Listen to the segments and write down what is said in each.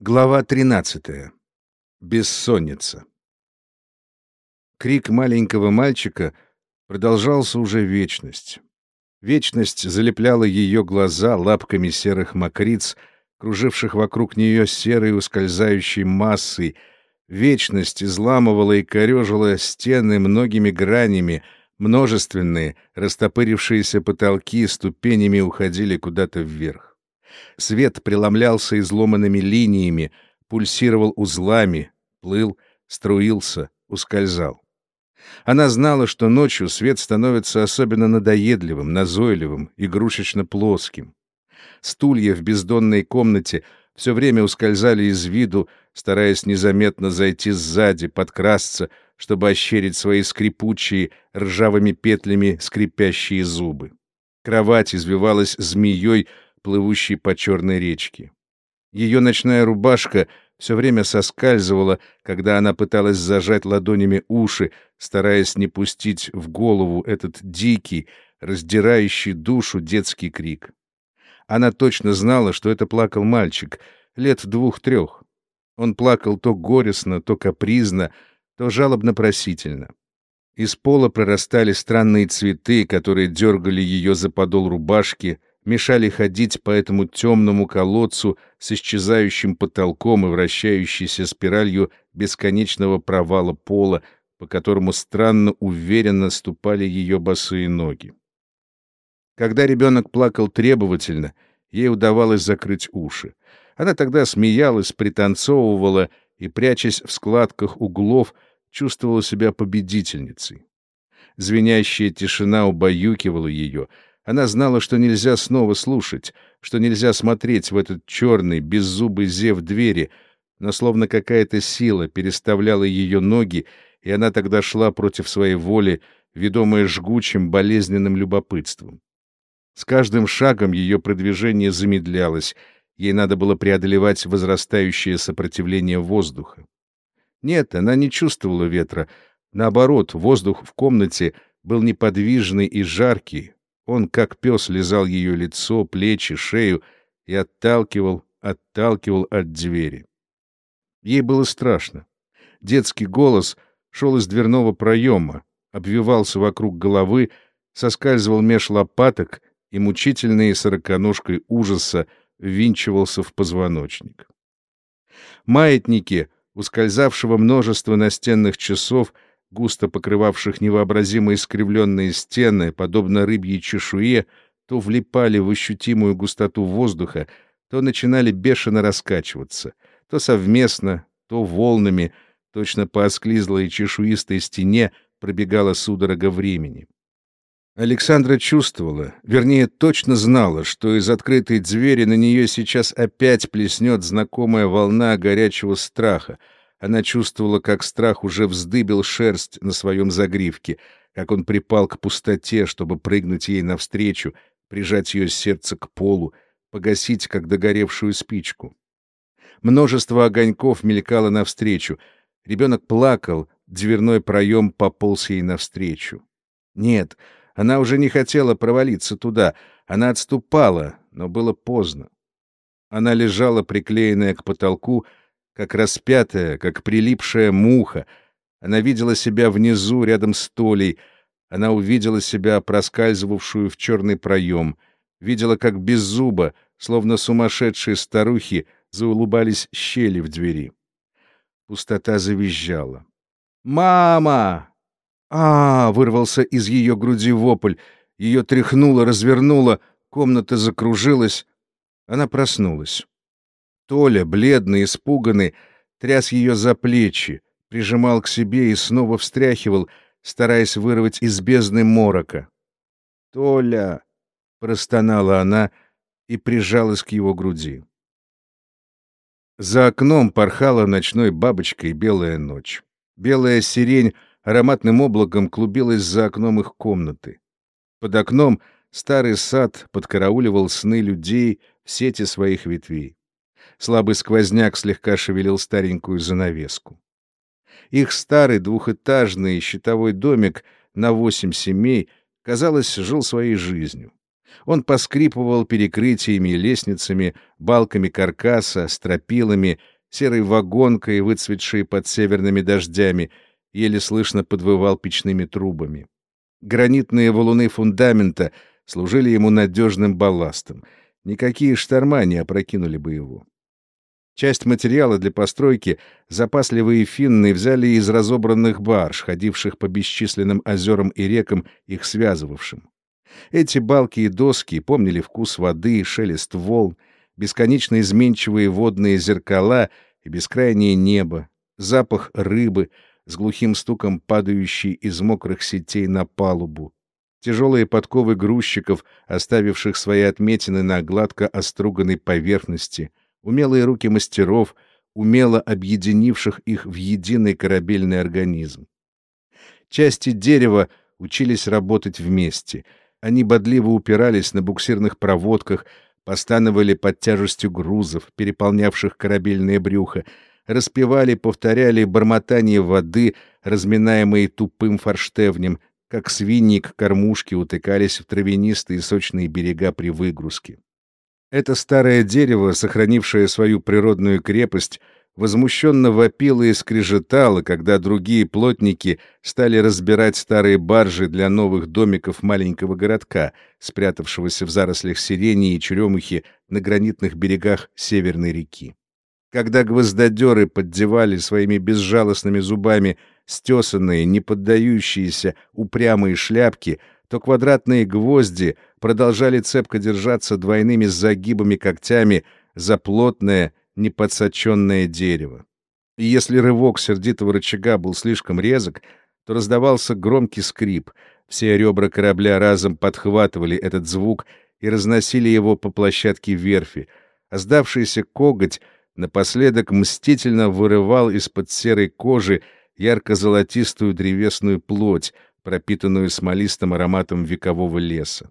Глава 13. Бессонница. Крик маленького мальчика продолжался уже вечность. Вечность залепляла ее глаза лапками серых мокриц, круживших вокруг нее серой ускользающей массой. Вечность изламывала и корежила стены многими гранями, множественные, растопырившиеся потолки ступенями уходили куда-то вверх. Свет преломлялся изломанными линиями, пульсировал узлами, плыл, струился, ускользал. Она знала, что ночью свет становится особенно надоедливым, назойливым, игрушечно-плоским. Стулья в бездонной комнате все время ускользали из виду, стараясь незаметно зайти сзади, подкрасться, чтобы ощерить свои скрипучие, ржавыми петлями скрипящие зубы. Кровать извивалась змеей, плывущей по черной речке. Ее ночная рубашка все время соскальзывала, когда она пыталась зажать ладонями уши, стараясь не пустить в голову этот дикий, раздирающий душу детский крик. Она точно знала, что это плакал мальчик, лет двух-трех. Он плакал то горестно, то капризно, то жалобно-просительно. Из пола прорастали странные цветы, которые дергали ее за подол рубашки, мешали ходить по этому темному колодцу с исчезающим потолком и вращающейся спиралью бесконечного провала пола, по которому странно уверенно ступали ее босые ноги. Когда ребенок плакал требовательно, ей удавалось закрыть уши. Она тогда смеялась, пританцовывала и, прячась в складках углов, чувствовала себя победительницей. Звенящая тишина убаюкивала ее — она знала, что нельзя снова слушать, что нельзя смотреть в этот черный, беззубый зев двери, но словно какая-то сила переставляла ее ноги, и она тогда шла против своей воли, ведомая жгучим, болезненным любопытством. С каждым шагом ее продвижение замедлялось, ей надо было преодолевать возрастающее сопротивление воздуха. Нет, она не чувствовала ветра. Наоборот, воздух в комнате был неподвижный и жаркий, он, как пес, лизал ее лицо, плечи, шею и отталкивал, отталкивал от двери. Ей было страшно. Детский голос шел из дверного проема, обвивался вокруг головы, соскальзывал меж лопаток и мучительной сороконожкой ужаса ввинчивался в позвоночник. Маятники, ускользавшего множество настенных часов — густо покрывавших невообразимо искривленные стены, подобно рыбьей чешуе, то влипали в ощутимую густоту воздуха, то начинали бешено раскачиваться, то совместно, то волнами, точно по осклизлой чешуистой стене пробегала судорога времени. Александра чувствовала, вернее, точно знала, что из открытой двери на нее сейчас опять плеснет знакомая волна горячего страха — она чувствовала, как страх уже вздыбил шерсть на своем загривке, как он припал к пустоте, чтобы прыгнуть ей навстречу, прижать ее сердце к полу, погасить, как догоревшую спичку. Множество огоньков мелькало навстречу. Ребенок плакал, дверной проем пополз ей навстречу. Нет, она уже не хотела провалиться туда. Она отступала, но было поздно. Она лежала, приклеенная к потолку, как распятая, как прилипшая муха. Она видела себя внизу, рядом с Толей. Она увидела себя, проскальзывавшую в черный проем. Видела, как без зуба, словно сумасшедшие старухи, заулыбались щели в двери. Пустота завизжала. «Мама!» а, вырвался из ее груди вопль. Ее тряхнуло, развернуло, комната закружилась. Она проснулась. Толя, бледный, испуганный, тряс ее за плечи, прижимал к себе и снова встряхивал, стараясь вырвать из бездны морока. «Толя!» — простонала она и прижалась к его груди. За окном порхала ночной бабочкой белая ночь. Белая сирень ароматным облаком клубилась за окном их комнаты. Под окном старый сад подкарауливал сны людей в сети своих ветвей. Слабый сквозняк слегка шевелил старенькую занавеску. Их старый двухэтажный щитовой домик на восемь семей, казалось, жил своей жизнью. Он поскрипывал перекрытиями и лестницами, балками каркаса, стропилами, серой вагонкой, выцветшей под северными дождями, еле слышно подвывал печными трубами. Гранитные валуны фундамента служили ему надежным балластом. Никакие шторма не опрокинули бы его. Часть материала для постройки запасливые финны взяли из разобранных барж, ходивших по бесчисленным озерам и рекам, их связывавшим. Эти балки и доски помнили вкус воды, шелест волн, бесконечно изменчивые водные зеркала и бескрайнее небо, запах рыбы с глухим стуком падающей из мокрых сетей на палубу, тяжелые подковы грузчиков, оставивших свои отметины на гладко оструганной поверхности — умелые руки мастеров, умело объединивших их в единый корабельный организм. Части дерева учились работать вместе. Они бодливо упирались на буксирных проводках, постановали под тяжестью грузов, переполнявших корабельное брюхо, распевали, повторяли бормотание воды, разминаемые тупым форштевнем, как свиньи к кормушке утыкались в травянистые сочные берега при выгрузке. Это старое дерево, сохранившее свою природную крепость, возмущенно вопило и скрежетало, когда другие плотники стали разбирать старые баржи для новых домиков маленького городка, спрятавшегося в зарослях сирени и черемухи на гранитных берегах Северной реки. Когда гвоздодеры поддевали своими безжалостными зубами стесанные, не поддающиеся упрямые шляпки, то квадратные гвозди — продолжали цепко держаться двойными загибами когтями за плотное, неподсоченное дерево. И если рывок сердитого рычага был слишком резок, то раздавался громкий скрип. Все ребра корабля разом подхватывали этот звук и разносили его по площадке верфи, а сдавшийся коготь напоследок мстительно вырывал из-под серой кожи ярко-золотистую древесную плоть, пропитанную смолистым ароматом векового леса.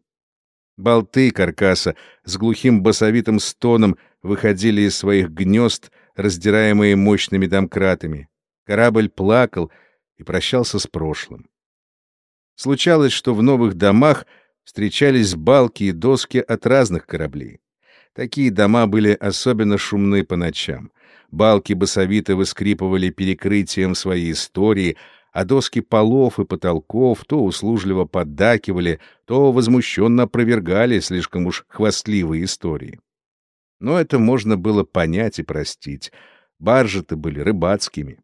Болты каркаса с глухим басовитым стоном выходили из своих гнезд, раздираемые мощными домкратами. Корабль плакал и прощался с прошлым. Случалось, что в новых домах встречались балки и доски от разных кораблей. Такие дома были особенно шумны по ночам. Балки басовито выскрипывали перекрытием своей истории — а доски полов и потолков то услужливо поддакивали, то возмущенно опровергали слишком уж хвастливые истории. Но это можно было понять и простить. Баржи-то были рыбацкими.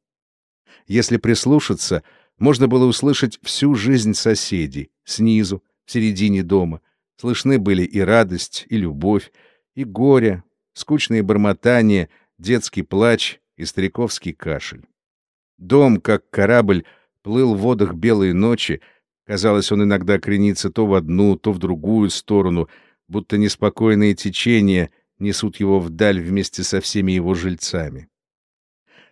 Если прислушаться, можно было услышать всю жизнь соседей, снизу, в середине дома. Слышны были и радость, и любовь, и горе, скучные бормотания, детский плач и стариковский кашель. Дом, как корабль, плыл в водах белой ночи, казалось, он иногда кренится то в одну, то в другую сторону, будто неспокойные течения несут его вдаль вместе со всеми его жильцами.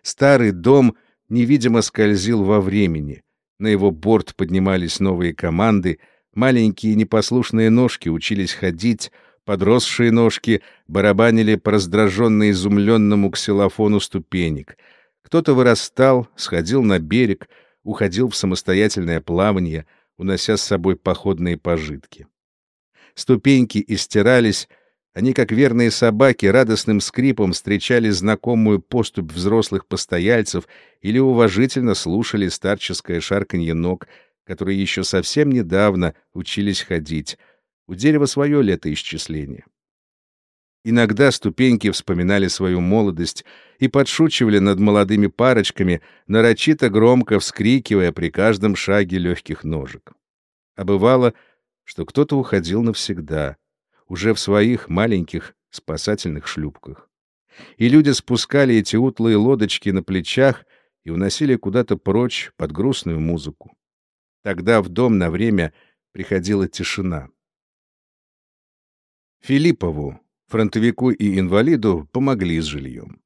Старый дом невидимо скользил во времени, на его борт поднимались новые команды, маленькие непослушные ножки учились ходить, подросшие ножки барабанили по раздраженно изумленному ксилофону ступенек. Кто-то вырастал, сходил на берег — уходил в самостоятельное плавание, унося с собой походные пожитки. Ступеньки истирались, они, как верные собаки, радостным скрипом встречали знакомую поступь взрослых постояльцев или уважительно слушали старческое шарканье ног, которые еще совсем недавно учились ходить. У дерева свое летоисчисление. Иногда ступеньки вспоминали свою молодость и подшучивали над молодыми парочками, нарочито громко вскрикивая при каждом шаге легких ножек. А бывало, что кто-то уходил навсегда, уже в своих маленьких спасательных шлюпках. И люди спускали эти утлые лодочки на плечах и уносили куда-то прочь под грустную музыку. Тогда в дом на время приходила тишина. Филиппову, Фронтовику и инвалиду помогли с жильем.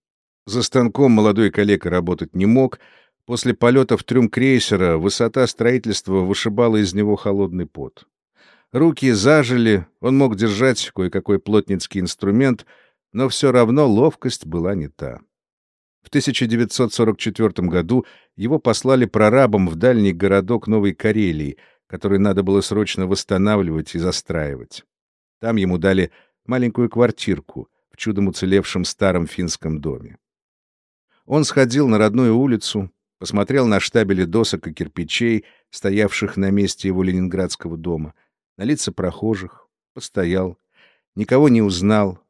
За станком молодой коллега работать не мог. После полета в трюм крейсера высота строительства вышибала из него холодный пот. Руки зажили, он мог держать кое-какой плотницкий инструмент, но все равно ловкость была не та. В 1944 году его послали прорабом в дальний городок Новой Карелии, который надо было срочно восстанавливать и застраивать. Там ему дали маленькую квартирку в чудом уцелевшем старом финском доме. Он сходил на родную улицу, посмотрел на штабели досок и кирпичей, стоявших на месте его ленинградского дома, на лица прохожих, постоял, никого не узнал,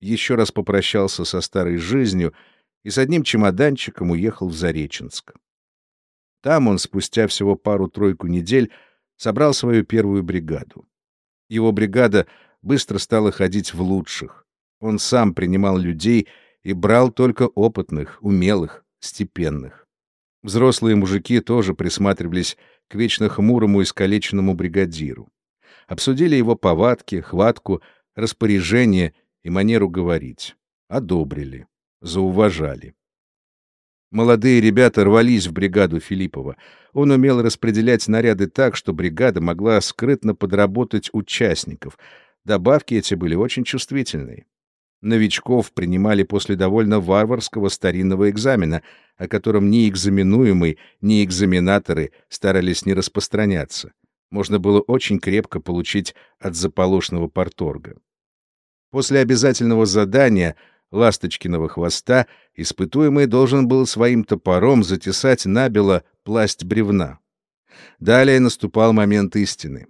еще раз попрощался со старой жизнью и с одним чемоданчиком уехал в Зареченск. Там он спустя всего пару-тройку недель собрал свою первую бригаду. Его бригада быстро стала ходить в лучших. Он сам принимал людей и брал только опытных, умелых, степенных. Взрослые мужики тоже присматривались к вечно хмурому и искалеченному бригадиру. Обсудили его повадки, хватку, распоряжение и манеру говорить. Одобрили, зауважали. Молодые ребята рвались в бригаду Филиппова. Он умел распределять наряды так, что бригада могла скрытно подработать участников. Добавки эти были очень чувствительные. Новичков принимали после довольно варварского старинного экзамена, о котором ни экзаменуемый, ни экзаменаторы старались не распространяться. Можно было очень крепко получить от заполошного порторга. После обязательного задания ласточкиного хвоста испытуемый должен был своим топором затесать набело пласть бревна. Далее наступал момент истины.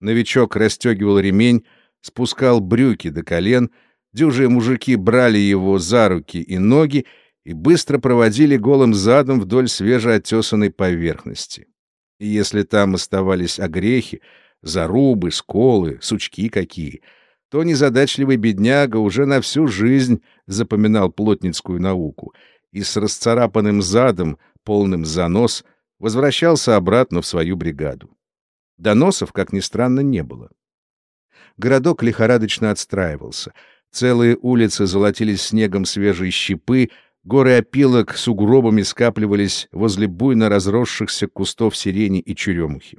Новичок расстегивал ремень, спускал брюки до колен — Дюжие мужики брали его за руки и ноги и быстро проводили голым задом вдоль свежеотесанной поверхности. И если там оставались огрехи, зарубы, сколы, сучки какие, то незадачливый бедняга уже на всю жизнь запоминал плотницкую науку и с расцарапанным задом, полным занос, возвращался обратно в свою бригаду. Доносов, как ни странно, не было. Городок лихорадочно отстраивался — Целые улицы золотились снегом свежей щепы, горы опилок с угробами скапливались возле буйно разросшихся кустов сирени и черемухи.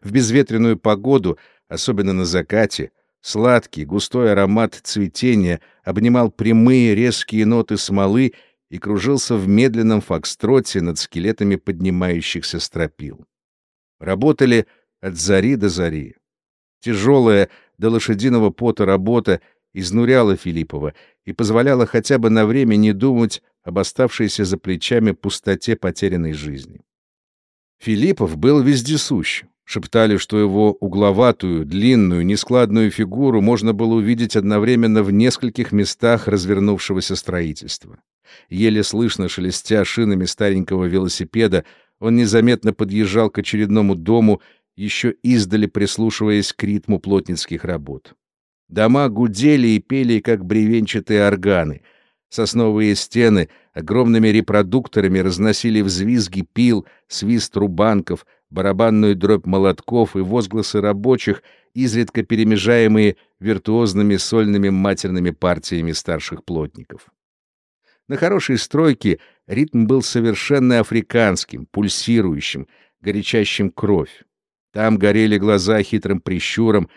В безветренную погоду, особенно на закате, сладкий, густой аромат цветения обнимал прямые резкие ноты смолы и кружился в медленном фокстроте над скелетами поднимающихся стропил. Работали от зари до зари. Тяжелая до лошадиного пота работа изнуряла Филиппова и позволяла хотя бы на время не думать об оставшейся за плечами пустоте потерянной жизни. Филиппов был вездесущ. Шептали, что его угловатую, длинную, нескладную фигуру можно было увидеть одновременно в нескольких местах развернувшегося строительства. Еле слышно шелестя шинами старенького велосипеда, он незаметно подъезжал к очередному дому, еще издали прислушиваясь к ритму плотницких работ. Дома гудели и пели, как бревенчатые органы. Сосновые стены огромными репродукторами разносили взвизги пил, свист рубанков, барабанную дробь молотков и возгласы рабочих, изредка перемежаемые виртуозными сольными матерными партиями старших плотников. На хорошей стройке ритм был совершенно африканским, пульсирующим, горячащим кровь. Там горели глаза хитрым прищуром,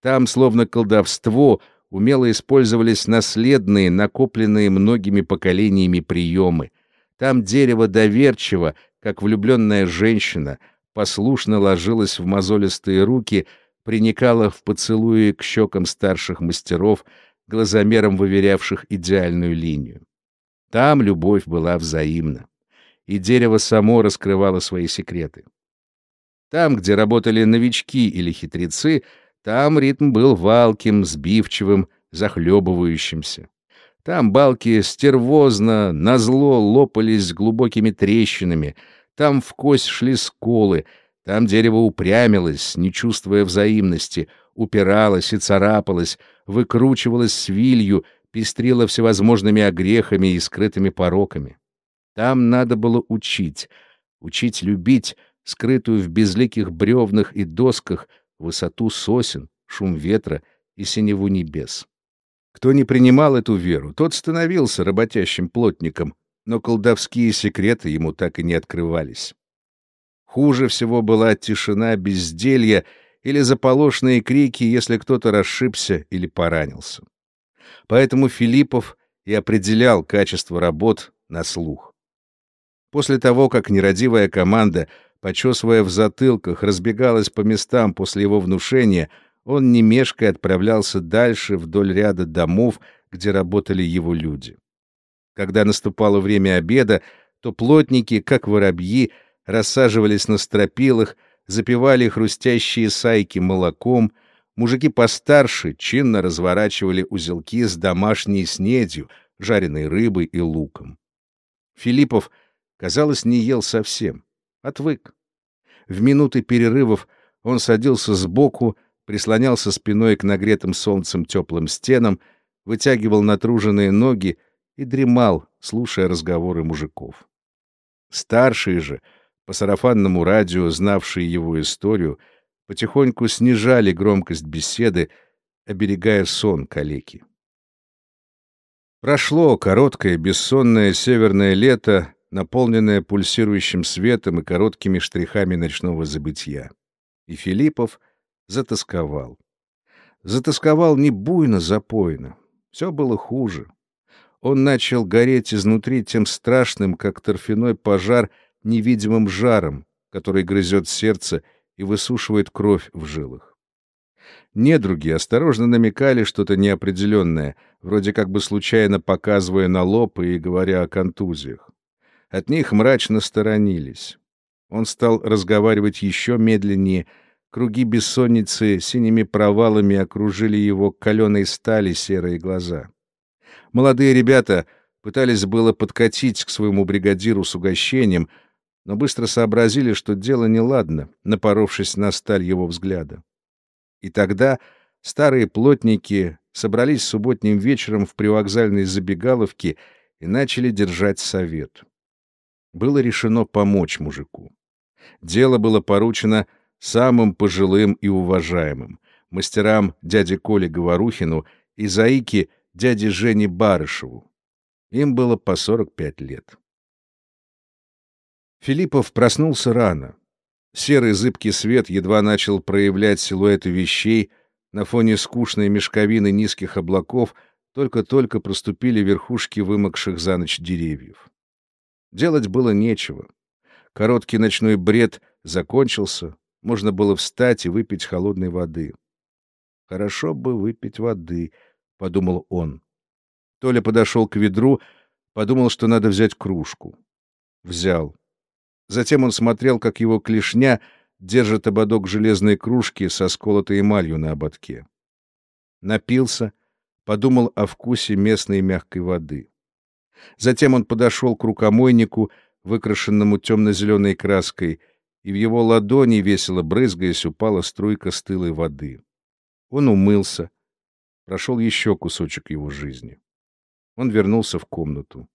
там, словно колдовство, умело использовались наследные, накопленные многими поколениями приемы. Там дерево доверчиво, как влюбленная женщина, послушно ложилось в мозолистые руки, приникало в поцелуи к щекам старших мастеров, глазомером выверявших идеальную линию. Там любовь была взаимна, и дерево само раскрывало свои секреты. Там, где работали новички или хитрецы — там ритм был валким, сбивчивым, захлебывающимся. Там балки стервозно, назло лопались глубокими трещинами, там в кость шли сколы, там дерево упрямилось, не чувствуя взаимности, упиралось и царапалось, выкручивалось свилью, пестрило всевозможными огрехами и скрытыми пороками. Там надо было учить, учить любить, скрытую в безликих бревнах и досках, высоту сосен, шум ветра и синеву небес. Кто не принимал эту веру, тот становился работящим плотником, но колдовские секреты ему так и не открывались. Хуже всего была тишина безделья или заполошные крики, если кто-то расшибся или поранился. Поэтому Филиппов и определял качество работ на слух. После того, как нерадивая команда почесывая в затылках, разбегалась по местам после его внушения, он не мешкая отправлялся дальше вдоль ряда домов, где работали его люди. Когда наступало время обеда, то плотники, как воробьи, рассаживались на стропилах, запивали хрустящие сайки молоком, мужики постарше чинно разворачивали узелки с домашней снедью, жареной рыбой и луком. Филиппов, казалось, не ел совсем, отвык. В минуты перерывов он садился сбоку, прислонялся спиной к нагретым солнцем теплым стенам, вытягивал натруженные ноги и дремал, слушая разговоры мужиков. Старшие же, по сарафанному радио, знавшие его историю, потихоньку снижали громкость беседы, оберегая сон калеки. Прошло короткое бессонное северное лето, наполненное пульсирующим светом и короткими штрихами ночного забытья. И Филиппов затасковал. Затасковал не буйно-запойно. Все было хуже. Он начал гореть изнутри тем страшным, как торфяной пожар, невидимым жаром, который грызет сердце и высушивает кровь в жилах. Недруги осторожно намекали что-то неопределенное, вроде как бы случайно показывая на лоб и говоря о контузиях. От них мрачно сторонились. Он стал разговаривать еще медленнее, круги бессонницы синими провалами окружили его каленой стали серые глаза. Молодые ребята пытались было подкатить к своему бригадиру с угощением, но быстро сообразили, что дело неладно, напоровшись на сталь его взгляда. И тогда старые плотники собрались субботним вечером в привокзальной забегаловке и начали держать совет. Было решено помочь мужику. Дело было поручено самым пожилым и уважаемым, мастерам дяде Коле Говорухину и заике дяде Жене Барышеву. Им было по 45 лет. Филиппов проснулся рано. Серый зыбкий свет едва начал проявлять силуэты вещей, на фоне скучной мешковины низких облаков только-только проступили верхушки вымокших за ночь деревьев. Делать было нечего. Короткий ночной бред закончился, можно было встать и выпить холодной воды. Хорошо бы выпить воды —— подумал он. Толя подошел к ведру, подумал, что надо взять кружку. Взял. Затем он смотрел, как его клешня держит ободок железной кружки со сколотой эмалью на ободке. Напился, подумал о вкусе местной мягкой воды. Затем он подошел к рукомойнику, выкрашенному темно-зеленой краской, и в его ладони, весело брызгаясь, упала струйка стылой воды. Он умылся, Прошел еще кусочек его жизни. Он вернулся в комнату.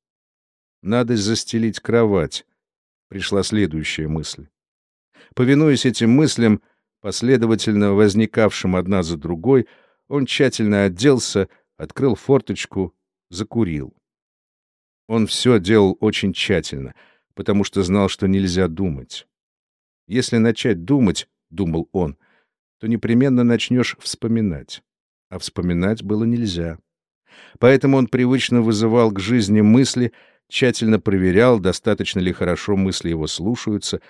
«Надо застелить кровать», — пришла следующая мысль. Повинуясь этим мыслям, последовательно возникавшим одна за другой, он тщательно оделся, открыл форточку, закурил. Он все делал очень тщательно, потому что знал, что нельзя думать. Если начать думать, — думал он, — то непременно начнешь вспоминать а вспоминать было нельзя. Поэтому он привычно вызывал к жизни мысли, тщательно проверял, достаточно ли хорошо мысли его слушаются,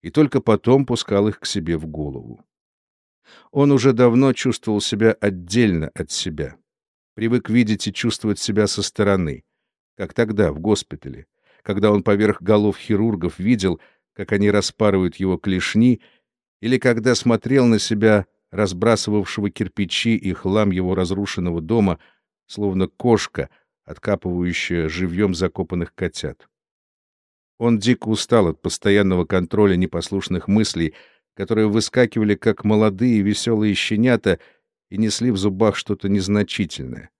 и только потом пускал их к себе в голову. Он уже давно чувствовал себя отдельно от себя, привык видеть и чувствовать себя со стороны, как тогда, в госпитале, когда он поверх голов хирургов видел, как они распарывают его клешни, или когда смотрел на себя разбрасывавшего кирпичи и хлам его разрушенного дома, словно кошка, откапывающая живьем закопанных котят. Он дико устал от постоянного контроля непослушных мыслей, которые выскакивали, как молодые веселые щенята, и несли в зубах что-то незначительное.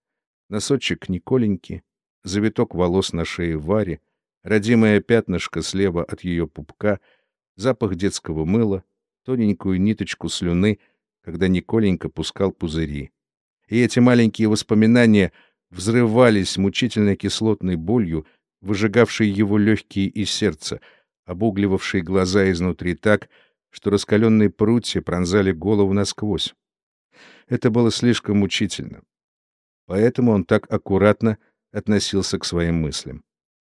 Носочек Николеньки, завиток волос на шее Варе, родимое пятнышко слева от ее пупка, запах детского мыла, тоненькую ниточку слюны — когда Николенька пускал пузыри. И эти маленькие воспоминания взрывались мучительной кислотной болью, выжигавшей его легкие и сердце, обугливавшей глаза изнутри так, что раскаленные прутья пронзали голову насквозь. Это было слишком мучительно. Поэтому он так аккуратно относился к своим мыслям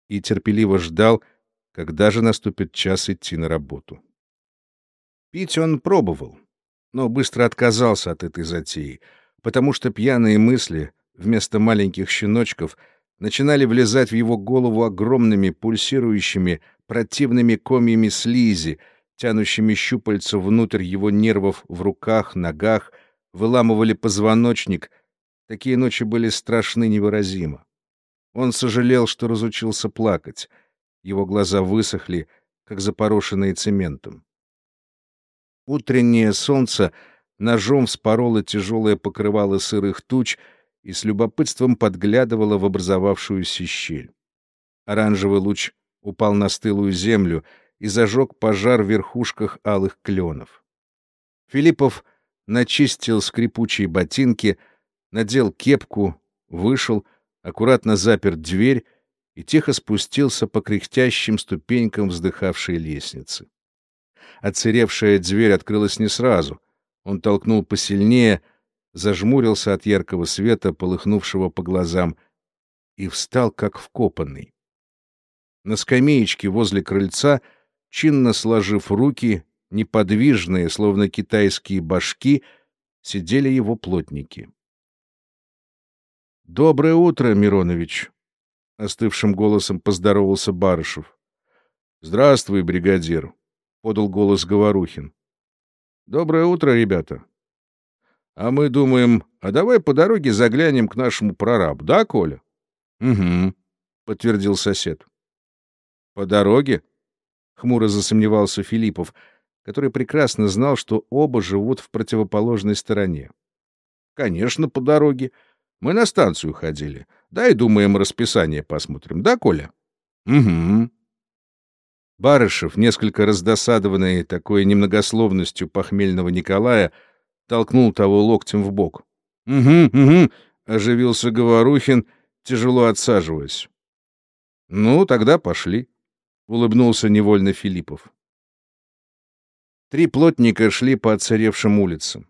и терпеливо ждал, когда же наступит час идти на работу. Пить он пробовал, но быстро отказался от этой затеи, потому что пьяные мысли вместо маленьких щеночков начинали влезать в его голову огромными, пульсирующими, противными комьями слизи, тянущими щупальца внутрь его нервов в руках, ногах, выламывали позвоночник. Такие ночи были страшны невыразимо. Он сожалел, что разучился плакать. Его глаза высохли, как запорошенные цементом. Утреннее солнце ножом вспороло тяжелое покрывало сырых туч и с любопытством подглядывало в образовавшуюся щель. Оранжевый луч упал на стылую землю и зажег пожар в верхушках алых кленов. Филиппов начистил скрипучие ботинки, надел кепку, вышел, аккуратно запер дверь и тихо спустился по кряхтящим ступенькам вздыхавшей лестницы. Отсыревшая дверь открылась не сразу. Он толкнул посильнее, зажмурился от яркого света, полыхнувшего по глазам, и встал как вкопанный. На скамеечке возле крыльца, чинно сложив руки, неподвижные, словно китайские башки, сидели его плотники. «Доброе утро, Миронович!» — остывшим голосом поздоровался Барышев. «Здравствуй, бригадир!» — подал голос Говорухин. «Доброе утро, ребята!» «А мы думаем, а давай по дороге заглянем к нашему прорабу, да, Коля?» «Угу», — подтвердил сосед. «По дороге?» — хмуро засомневался Филиппов, который прекрасно знал, что оба живут в противоположной стороне. «Конечно, по дороге. Мы на станцию ходили. Дай, думаем, расписание посмотрим. Да, Коля?» «Угу». Барышев, несколько раздосадованный такой немногословностью похмельного Николая, толкнул того локтем в бок. «Угу, угу», — оживился Говорухин, тяжело отсаживаясь. «Ну, тогда пошли», — улыбнулся невольно Филиппов. Три плотника шли по отсыревшим улицам.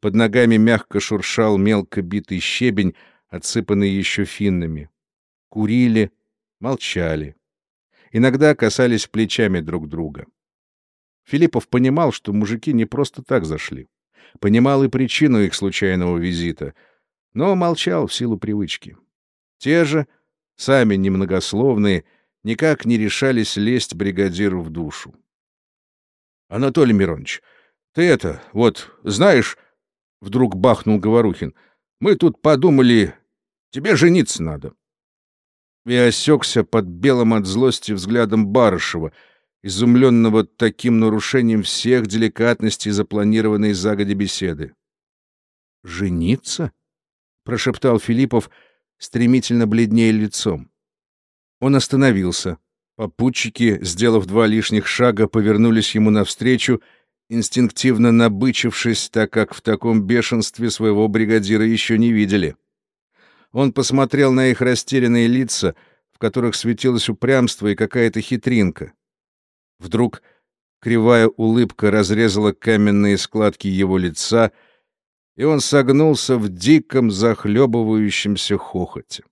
Под ногами мягко шуршал мелко битый щебень, отсыпанный еще финнами. Курили, молчали. Иногда касались плечами друг друга. Филиппов понимал, что мужики не просто так зашли. Понимал и причину их случайного визита, но молчал в силу привычки. Те же, сами немногословные, никак не решались лезть бригадиру в душу. — Анатолий Миронович, ты это, вот, знаешь, — вдруг бахнул Говорухин, — мы тут подумали, тебе жениться надо. И осекся под белым от злости взглядом Барышева, изумленного таким нарушением всех деликатностей запланированной загоди беседы. «Жениться?» — прошептал Филиппов, стремительно бледнее лицом. Он остановился. Попутчики, сделав два лишних шага, повернулись ему навстречу, инстинктивно набычившись, так как в таком бешенстве своего бригадира еще не видели. Он посмотрел на их растерянные лица, в которых светилось упрямство и какая-то хитринка. Вдруг кривая улыбка разрезала каменные складки его лица, и он согнулся в диком захлебывающемся хохоте.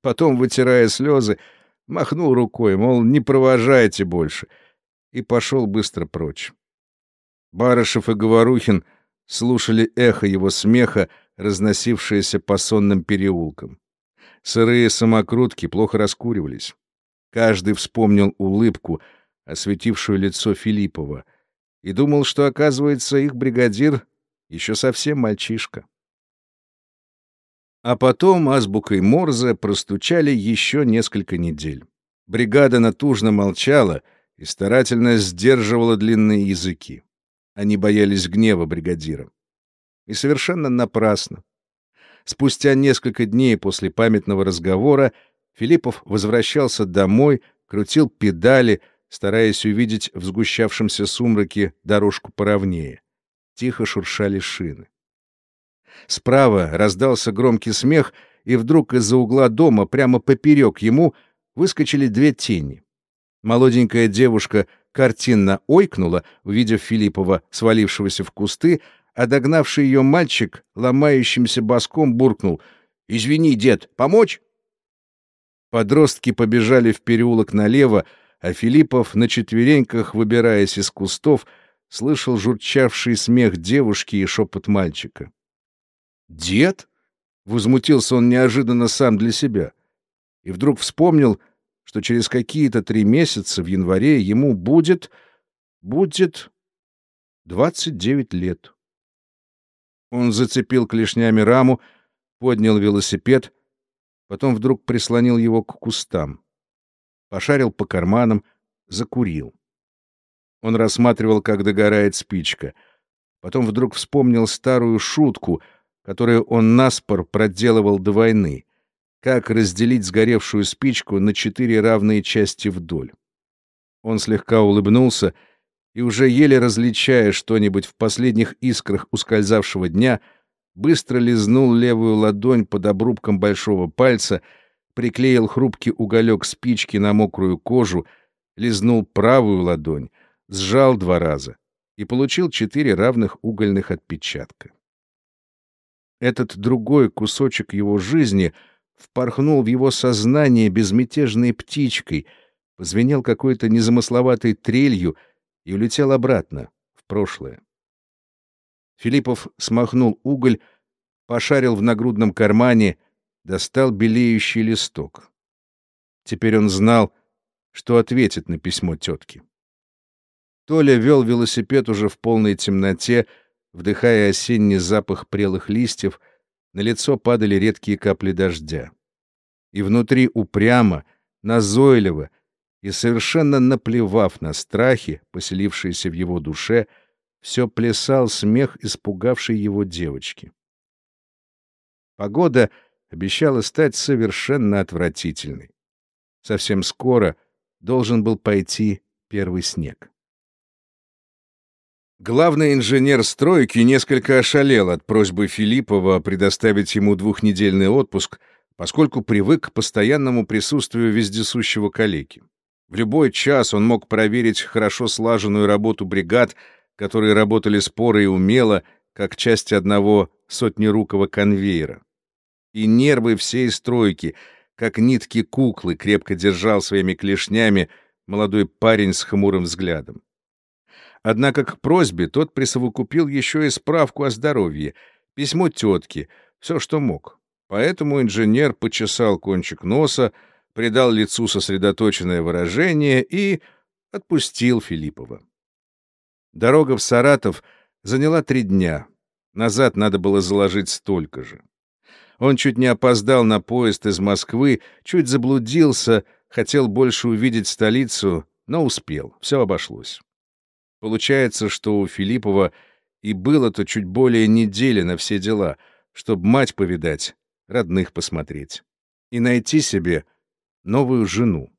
Потом, вытирая слезы, махнул рукой, мол, не провожайте больше, и пошел быстро прочь. Барышев и Говорухин слушали эхо его смеха, разносившееся по сонным переулкам. Сырые самокрутки плохо раскуривались. Каждый вспомнил улыбку, осветившую лицо Филиппова, и думал, что, оказывается, их бригадир еще совсем мальчишка. А потом азбукой Морзе простучали еще несколько недель. Бригада натужно молчала и старательно сдерживала длинные языки. Они боялись гнева бригадира. И совершенно напрасно. Спустя несколько дней после памятного разговора Филиппов возвращался домой, крутил педали, стараясь увидеть в сгущавшемся сумраке дорожку поровнее. Тихо шуршали шины. Справа раздался громкий смех, и вдруг из-за угла дома прямо поперек ему выскочили две тени. Молоденькая девушка картинно ойкнула, увидев Филиппова, свалившегося в кусты, а догнавший ее мальчик ломающимся боском буркнул «Извини, дед, помочь?» Подростки побежали в переулок налево, а Филиппов, на четвереньках выбираясь из кустов, слышал журчавший смех девушки и шепот мальчика. «Дед?» — возмутился он неожиданно сам для себя. И вдруг вспомнил, что через какие-то три месяца в январе ему будет... будет... двадцать девять лет. Он зацепил клешнями раму, поднял велосипед, потом вдруг прислонил его к кустам. Пошарил по карманам, закурил. Он рассматривал, как догорает спичка. Потом вдруг вспомнил старую шутку, которую он наспор проделывал до войны. Как разделить сгоревшую спичку на четыре равные части вдоль. Он слегка улыбнулся и, уже еле различая что-нибудь в последних искрах ускользавшего дня, быстро лизнул левую ладонь под обрубком большого пальца, приклеил хрупкий уголек спички на мокрую кожу, лизнул правую ладонь, сжал два раза и получил четыре равных угольных отпечатка. Этот другой кусочек его жизни впорхнул в его сознание безмятежной птичкой, позвенел какой-то незамысловатой трелью и улетел обратно, в прошлое. Филиппов смахнул уголь, пошарил в нагрудном кармане, достал белеющий листок. Теперь он знал, что ответит на письмо тетки. Толя вел велосипед уже в полной темноте, вдыхая осенний запах прелых листьев, на лицо падали редкие капли дождя. И внутри упрямо, назойливо и совершенно наплевав на страхи, поселившиеся в его душе, все плясал смех испугавшей его девочки. Погода обещала стать совершенно отвратительной. Совсем скоро должен был пойти первый снег. Главный инженер стройки несколько ошалел от просьбы Филиппова предоставить ему двухнедельный отпуск, поскольку привык к постоянному присутствию вездесущего калеки. В любой час он мог проверить хорошо слаженную работу бригад, которые работали споро и умело, как часть одного сотнерукого конвейера. И нервы всей стройки, как нитки куклы, крепко держал своими клешнями молодой парень с хмурым взглядом. Однако к просьбе тот присовокупил еще и справку о здоровье, письмо тетки, все, что мог. Поэтому инженер почесал кончик носа, придал лицу сосредоточенное выражение и отпустил Филиппова. Дорога в Саратов заняла три дня. Назад надо было заложить столько же. Он чуть не опоздал на поезд из Москвы, чуть заблудился, хотел больше увидеть столицу, но успел, все обошлось. Получается, что у Филиппова и было-то чуть более недели на все дела, чтобы мать повидать, родных посмотреть и найти себе новую жену.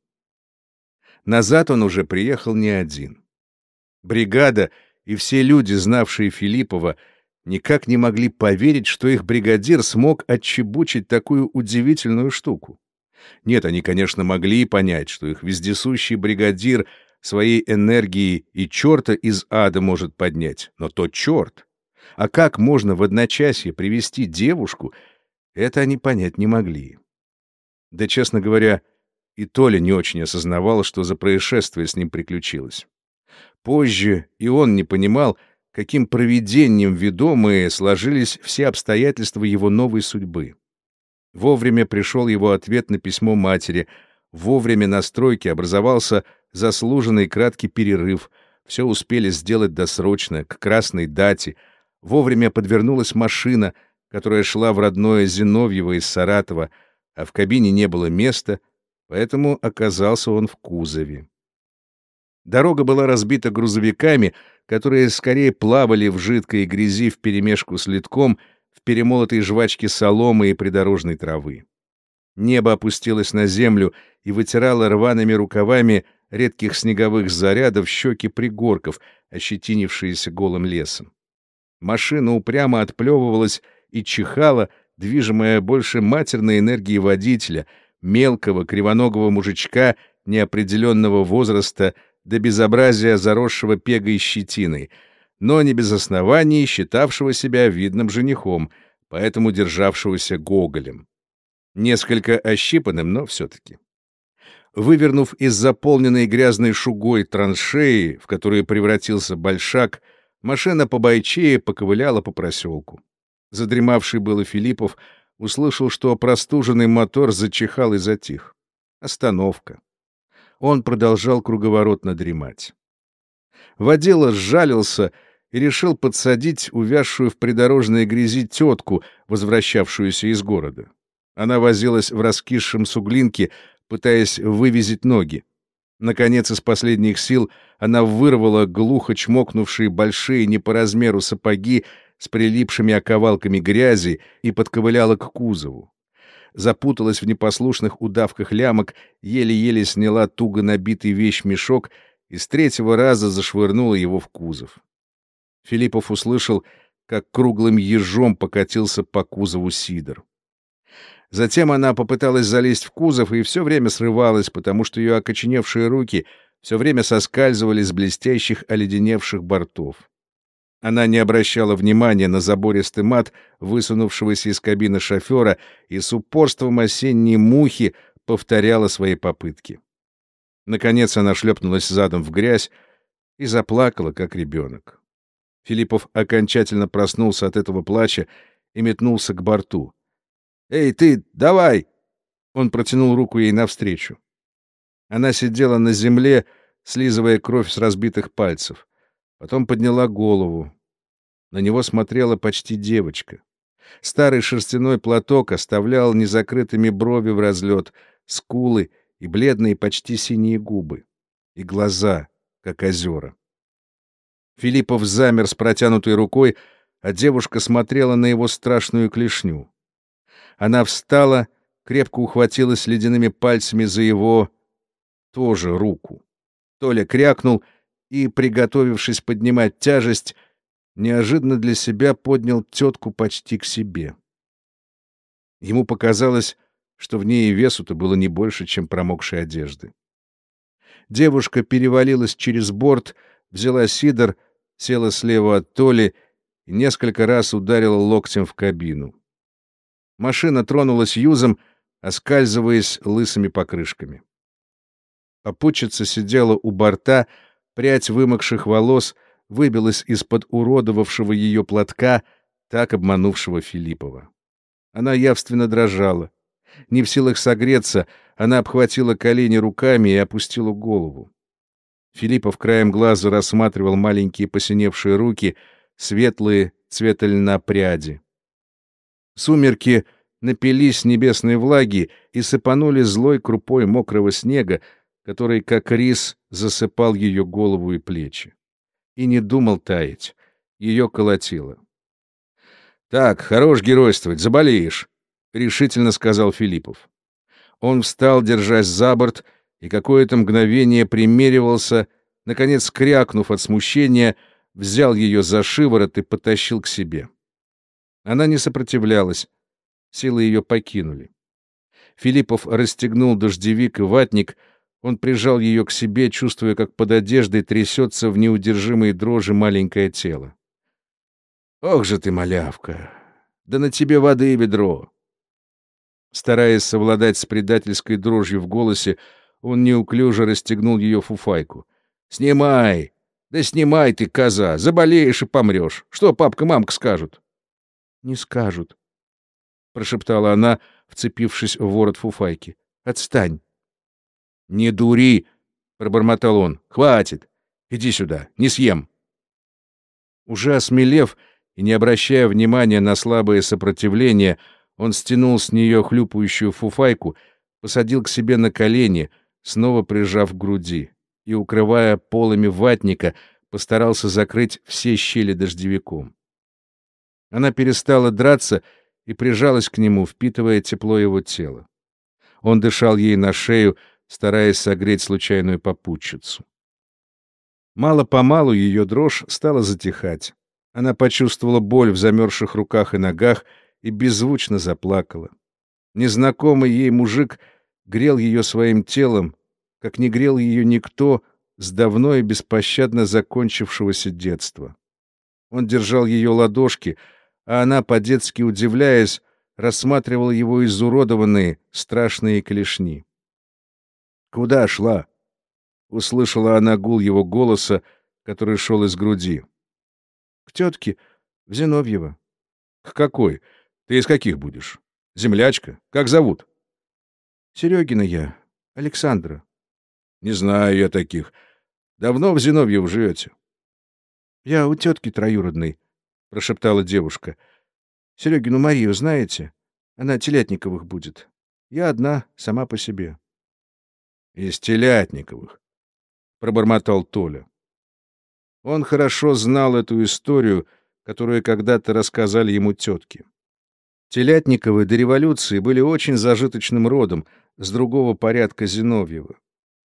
Назад он уже приехал не один. Бригада и все люди, знавшие Филиппова, никак не могли поверить, что их бригадир смог отчебучить такую удивительную штуку. Нет, они, конечно, могли понять, что их вездесущий бригадир — своей энергией и черта из ада может поднять, но то черт. А как можно в одночасье привести девушку, это они понять не могли. Да, честно говоря, и Толя не очень осознавал, что за происшествие с ним приключилось. Позже и он не понимал, каким провидением ведомые сложились все обстоятельства его новой судьбы. Вовремя пришел его ответ на письмо матери, вовремя на стройке образовался заслуженный краткий перерыв, все успели сделать досрочно, к красной дате. Вовремя подвернулась машина, которая шла в родное Зиновьево из Саратова, а в кабине не было места, поэтому оказался он в кузове. Дорога была разбита грузовиками, которые скорее плавали в жидкой грязи вперемешку с литком, в перемолотой жвачке соломы и придорожной травы. Небо опустилось на землю и вытирало рваными рукавами редких снеговых зарядов щеки пригорков, ощетинившиеся голым лесом. Машина упрямо отплевывалась и чихала, движимая больше матерной энергии водителя, мелкого кривоногого мужичка неопределенного возраста до безобразия заросшего пегой щетиной, но не без оснований считавшего себя видным женихом, поэтому державшегося гоголем. Несколько ощипанным, но все-таки. Вывернув из заполненной грязной шугой траншеи, в которую превратился большак, машина по бойчее поковыляла по проселку. Задремавший было Филиппов услышал, что простуженный мотор зачихал и затих. Остановка. Он продолжал круговоротно дремать. Водила сжалился и решил подсадить увязшую в придорожной грязи тетку, возвращавшуюся из города. Она возилась в раскисшем суглинке, пытаясь вывезить ноги. Наконец, из последних сил она вырвала глухо чмокнувшие большие не по размеру сапоги с прилипшими оковалками грязи и подковыляла к кузову. Запуталась в непослушных удавках лямок, еле-еле сняла туго набитый вещь-мешок и с третьего раза зашвырнула его в кузов. Филиппов услышал, как круглым ежом покатился по кузову Сидор. Затем она попыталась залезть в кузов и все время срывалась, потому что ее окоченевшие руки все время соскальзывали с блестящих оледеневших бортов. Она не обращала внимания на забористый мат, высунувшегося из кабины шофера, и с упорством осенней мухи повторяла свои попытки. Наконец она шлепнулась задом в грязь и заплакала, как ребенок. Филиппов окончательно проснулся от этого плача и метнулся к борту. «Эй, ты, давай!» Он протянул руку ей навстречу. Она сидела на земле, слизывая кровь с разбитых пальцев. Потом подняла голову. На него смотрела почти девочка. Старый шерстяной платок оставлял незакрытыми брови в разлет, скулы и бледные почти синие губы. И глаза, как озера. Филиппов замер с протянутой рукой, а девушка смотрела на его страшную клешню. Она встала, крепко ухватилась ледяными пальцами за его тоже руку. Толя крякнул и, приготовившись поднимать тяжесть, неожиданно для себя поднял тетку почти к себе. Ему показалось, что в ней и весу-то было не больше, чем промокшей одежды. Девушка перевалилась через борт, взяла сидор, села слева от Толи и несколько раз ударила локтем в кабину. Машина тронулась юзом, оскальзываясь лысыми покрышками. Попутчица сидела у борта, прядь вымокших волос выбилась из-под уродовавшего ее платка, так обманувшего Филиппова. Она явственно дрожала. Не в силах согреться, она обхватила колени руками и опустила голову. Филиппов краем глаза рассматривал маленькие посиневшие руки, светлые цвета льна пряди. Сумерки напились небесной влаги и сыпанули злой крупой мокрого снега, который, как рис, засыпал ее голову и плечи. И не думал таять. Ее колотило. «Так, хорош геройствовать, заболеешь», — решительно сказал Филиппов. Он встал, держась за борт, и какое-то мгновение примеривался, наконец, крякнув от смущения, взял ее за шиворот и потащил к себе. Она не сопротивлялась. Силы ее покинули. Филиппов расстегнул дождевик и ватник. Он прижал ее к себе, чувствуя, как под одеждой трясется в неудержимой дрожи маленькое тело. «Ох же ты, малявка! Да на тебе воды и ведро!» Стараясь совладать с предательской дрожью в голосе, он неуклюже расстегнул ее фуфайку. «Снимай! Да снимай ты, коза! Заболеешь и помрешь! Что папка-мамка скажут?» Не скажут, — прошептала она, вцепившись в ворот фуфайки. — Отстань. — Не дури, — пробормотал он. — Хватит. Иди сюда, не съем. Уже осмелев и не обращая внимания на слабое сопротивление, он стянул с нее хлюпающую фуфайку, посадил к себе на колени, снова прижав к груди, и, укрывая полами ватника, постарался закрыть все щели дождевиком. Она перестала драться и прижалась к нему, впитывая тепло его тела. Он дышал ей на шею, стараясь согреть случайную попутчицу. Мало-помалу ее дрожь стала затихать. Она почувствовала боль в замерзших руках и ногах и беззвучно заплакала. Незнакомый ей мужик грел ее своим телом, как не грел ее никто с давно и беспощадно закончившегося детства. Он держал ее ладошки, а она, по-детски удивляясь, рассматривала его изуродованные, страшные клешни. Куда шла? Услышала она гул его голоса, который шел из груди. К тетке, в Зиновьево. К какой? Ты из каких будешь? Землячка? Как зовут? Серегина я, Александра. Не знаю я таких. Давно в Зиновьево живете? Я у тетки троюродной, прошептала девушка. Серегину Марию знаете? Она Телятниковых будет. Я одна, сама по себе. Из Телятниковых, пробормотал Толя. Он хорошо знал эту историю, которую когда-то рассказали ему тетки. Телятниковы до революции были очень зажиточным родом, с другого порядка Зиновьева.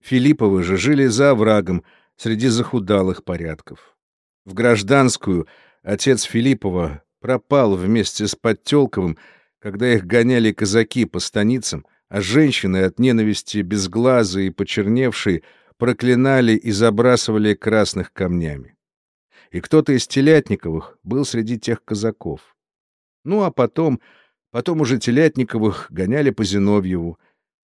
Филипповы же жили за оврагом, среди захудалых порядков. В гражданскую отец Филиппова пропал вместе с Подтелковым, когда их гоняли казаки по станицам, а женщины от ненависти безглазые и почерневшие проклинали и забрасывали красных камнями. И кто-то из Телятниковых был среди тех казаков. Ну а потом, потом уже Телятниковых гоняли по Зиновьеву,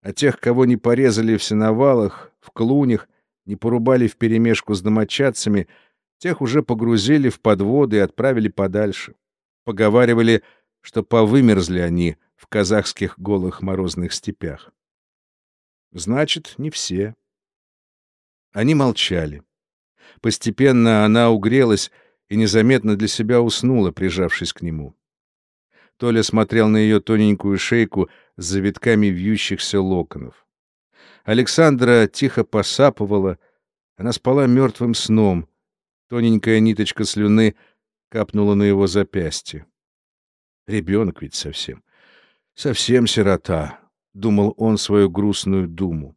а тех, кого не порезали в сеновалах, в клунях, не порубали вперемешку с домочадцами, тех уже погрузили в подводы и отправили подальше. Поговаривали, что повымерзли они в казахских голых морозных степях. Значит, не все. Они молчали. Постепенно она угрелась и незаметно для себя уснула, прижавшись к нему. Толя смотрел на ее тоненькую шейку с завитками вьющихся локонов. Александра тихо посапывала, она спала мертвым сном. Тоненькая ниточка слюны капнула на его запястье. Ребенок ведь совсем. Совсем сирота, — думал он свою грустную думу.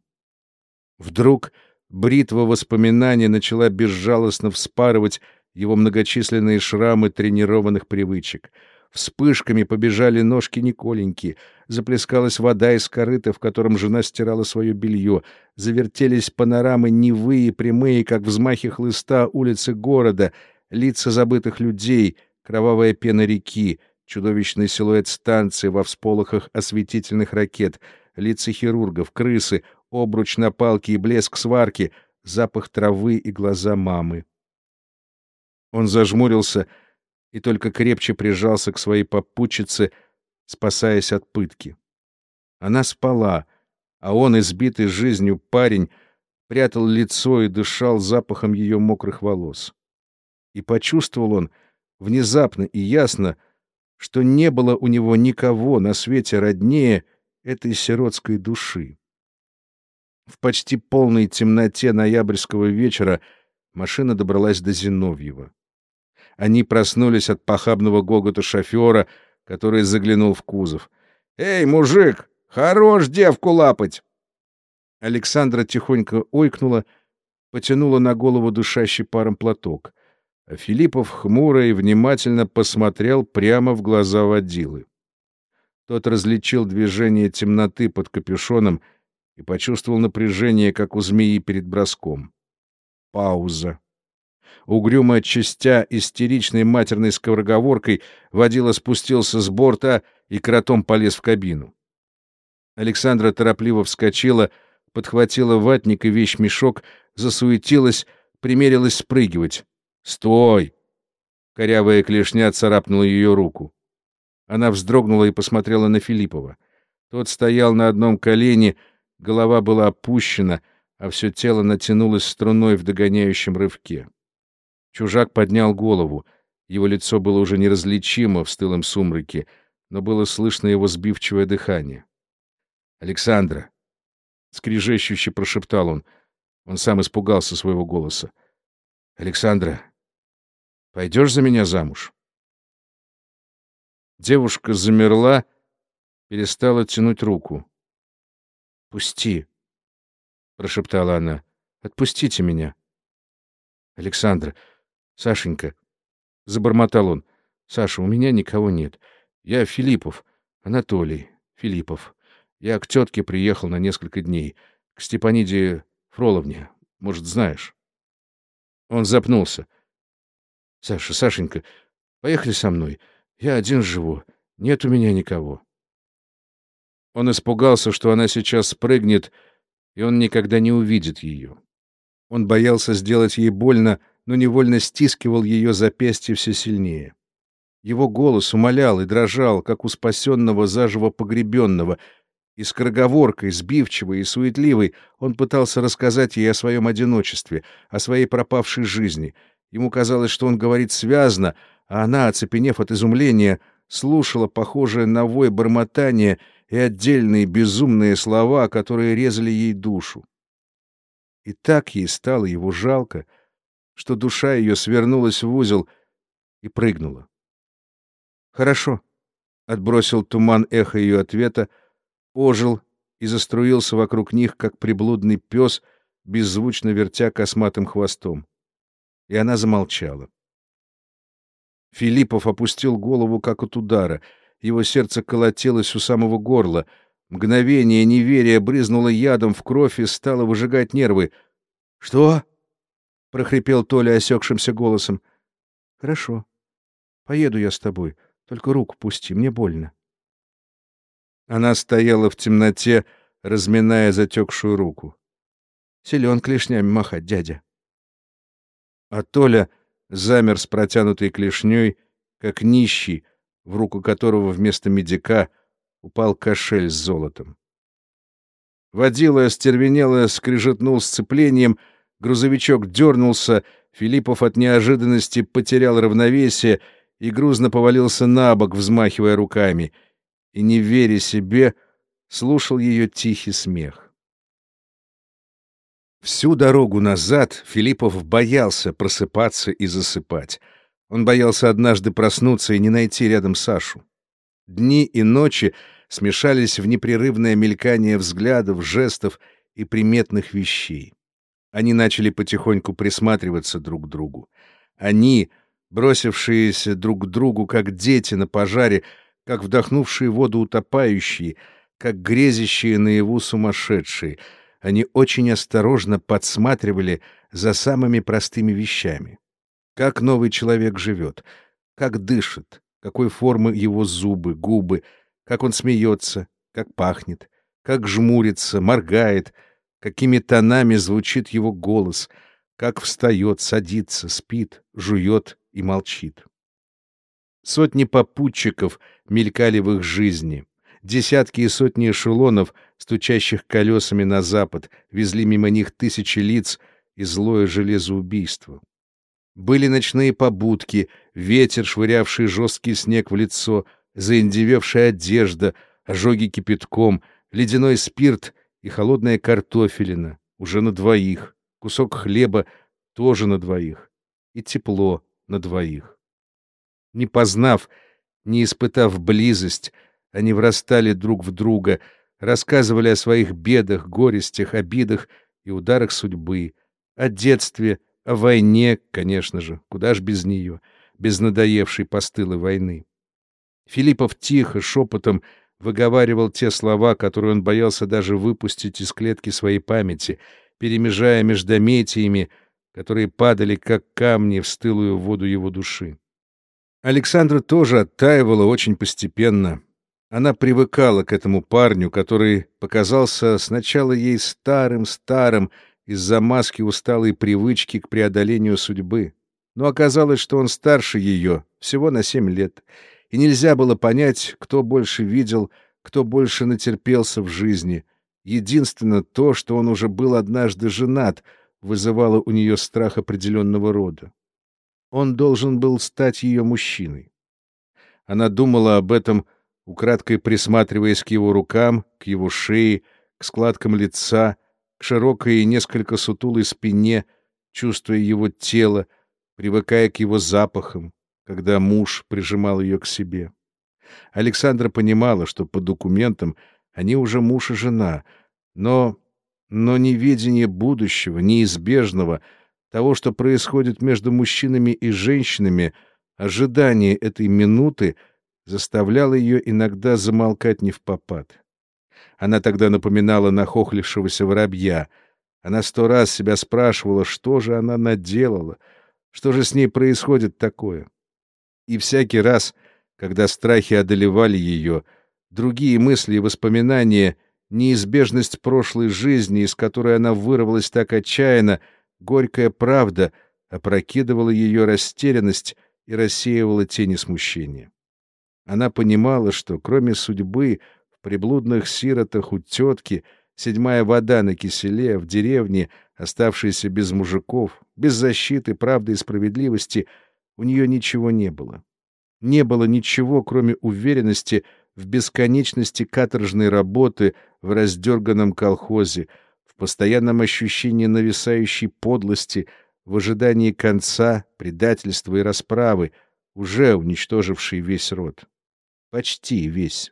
Вдруг бритва воспоминания начала безжалостно вспарывать его многочисленные шрамы тренированных привычек — Вспышками побежали ножки Николеньки, заплескалась вода из корыта, в котором жена стирала свое белье, завертелись панорамы Невы и прямые, как взмахи хлыста, улицы города, лица забытых людей, кровавая пена реки, чудовищный силуэт станции во всполохах осветительных ракет, лица хирургов, крысы, обруч на палке и блеск сварки, запах травы и глаза мамы. Он зажмурился — и только крепче прижался к своей попутчице, спасаясь от пытки. Она спала, а он, избитый жизнью парень, прятал лицо и дышал запахом ее мокрых волос. И почувствовал он внезапно и ясно, что не было у него никого на свете роднее этой сиротской души. В почти полной темноте ноябрьского вечера машина добралась до Зиновьева. Они проснулись от похабного гогота шофера, который заглянул в кузов. «Эй, мужик, хорош девку лапать!» Александра тихонько ойкнула, потянула на голову дышащий паром платок. А Филиппов хмуро и внимательно посмотрел прямо в глаза водилы. Тот различил движение темноты под капюшоном и почувствовал напряжение, как у змеи перед броском. Пауза. Угрюмо частя истеричной матерной скороговоркой, водила спустился с борта и кротом полез в кабину. Александра торопливо вскочила, подхватила ватник и вещмешок, засуетилась, примерилась спрыгивать. «Стой!» Корявая клешня царапнула ее руку. Она вздрогнула и посмотрела на Филиппова. Тот стоял на одном колене, голова была опущена, а все тело натянулось струной в догоняющем рывке. Чужак поднял голову. Его лицо было уже неразличимо в стылом сумраке, но было слышно его сбивчивое дыхание. «Александра!» — скрижещуще прошептал он. Он сам испугался своего голоса. «Александра, пойдешь за меня замуж?» Девушка замерла, перестала тянуть руку. «Пусти!» — прошептала она. «Отпустите меня!» «Александра, Сашенька, — забормотал он, — Саша, у меня никого нет. Я Филиппов, Анатолий Филиппов. Я к тетке приехал на несколько дней, к Степаниде Фроловне, может, знаешь. Он запнулся. — Саша, Сашенька, поехали со мной. Я один живу, нет у меня никого. Он испугался, что она сейчас спрыгнет и он никогда не увидит ее. Он боялся сделать ей больно, но невольно стискивал ее запястье все сильнее. Его голос умолял и дрожал, как у спасенного заживо погребенного, и скороговоркой, сбивчивой и суетливой он пытался рассказать ей о своем одиночестве, о своей пропавшей жизни. Ему казалось, что он говорит связно, а она, оцепенев от изумления, слушала похожее на вой бормотание и отдельные безумные слова, которые резали ей душу. И так ей стало его жалко, что душа ее свернулась в узел и прыгнула. «Хорошо», — отбросил туман эхо ее ответа, ожил и заструился вокруг них, как приблудный пес, беззвучно вертя косматым хвостом. И она замолчала. Филиппов опустил голову, как от удара. Его сердце колотилось у самого горла. Мгновение неверия брызнуло ядом в кровь и стало выжигать нервы. — Что? — прохрипел Толя осекшимся голосом. — Хорошо. Поеду я с тобой. Только руку пусти, мне больно. Она стояла в темноте, разминая затекшую руку. Силен клешнями махать, дядя. А Толя замер с протянутой клешней, как нищий, в руку которого вместо медика упал кошель с золотом. Водила остервенело скрижетнул сцеплением, грузовичок дернулся, Филиппов от неожиданности потерял равновесие и грузно повалился на бок, взмахивая руками, и, не веря себе, слушал ее тихий смех. Всю дорогу назад Филиппов боялся просыпаться и засыпать. Он боялся однажды проснуться и не найти рядом Сашу. Дни и ночи смешались в непрерывное мелькание взглядов, жестов и приметных вещей. Они начали потихоньку присматриваться друг к другу. Они, бросившиеся друг к другу, как дети на пожаре, как вдохнувшие воду утопающие, как грезящие наяву сумасшедшие — они очень осторожно подсматривали за самыми простыми вещами. Как новый человек живет, как дышит, какой формы его зубы, губы, как он смеется, как пахнет, как жмурится, моргает, какими тонами звучит его голос, как встает, садится, спит, жует и молчит. Сотни попутчиков мелькали в их жизни, Десятки и сотни эшелонов, стучащих колесами на запад, везли мимо них тысячи лиц и злое железо убийства. Были ночные побудки, ветер, швырявший жесткий снег в лицо, заиндевевшая одежда, ожоги кипятком, ледяной спирт и холодная картофелина, уже на двоих, кусок хлеба тоже на двоих, и тепло на двоих. Не познав, не испытав близость, они врастали друг в друга, рассказывали о своих бедах, горестях, обидах и ударах судьбы, о детстве, о войне, конечно же, куда ж без нее, без надоевшей постылой войны. Филиппов тихо, шепотом выговаривал те слова, которые он боялся даже выпустить из клетки своей памяти, перемежая междометиями, которые падали, как камни, в стылую воду его души. Александра тоже оттаивала очень постепенно, она привыкала к этому парню, который показался сначала ей старым-старым из-за маски усталой привычки к преодолению судьбы. Но оказалось, что он старше ее, всего на семь лет, и нельзя было понять, кто больше видел, кто больше натерпелся в жизни. Единственно то, что он уже был однажды женат, вызывало у нее страх определенного рода. Он должен был стать ее мужчиной. Она думала об этом, — украдкой присматриваясь к его рукам, к его шее, к складкам лица, к широкой и несколько сутулой спине, чувствуя его тело, привыкая к его запахам, когда муж прижимал ее к себе. Александра понимала, что по документам они уже муж и жена, но, но неведение будущего, неизбежного, того, что происходит между мужчинами и женщинами, ожидание этой минуты — заставляла ее иногда замолкать не в попад. Она тогда напоминала нахохлившегося воробья. Она сто раз себя спрашивала, что же она наделала, что же с ней происходит такое. И всякий раз, когда страхи одолевали ее, другие мысли и воспоминания неизбежность прошлой жизни, из которой она вырвалась так отчаянно, горькая правда опрокидывала ее растерянность и рассеивала тени смущения. Она понимала, что кроме судьбы в приблудных сиротах у тетки седьмая вода на киселе, в деревне, оставшейся без мужиков, без защиты, правды и справедливости, у нее ничего не было. Не было ничего, кроме уверенности в бесконечности каторжной работы в раздерганном колхозе, в постоянном ощущении нависающей подлости, в ожидании конца, предательства и расправы, уже уничтожившей весь род. Почти весь.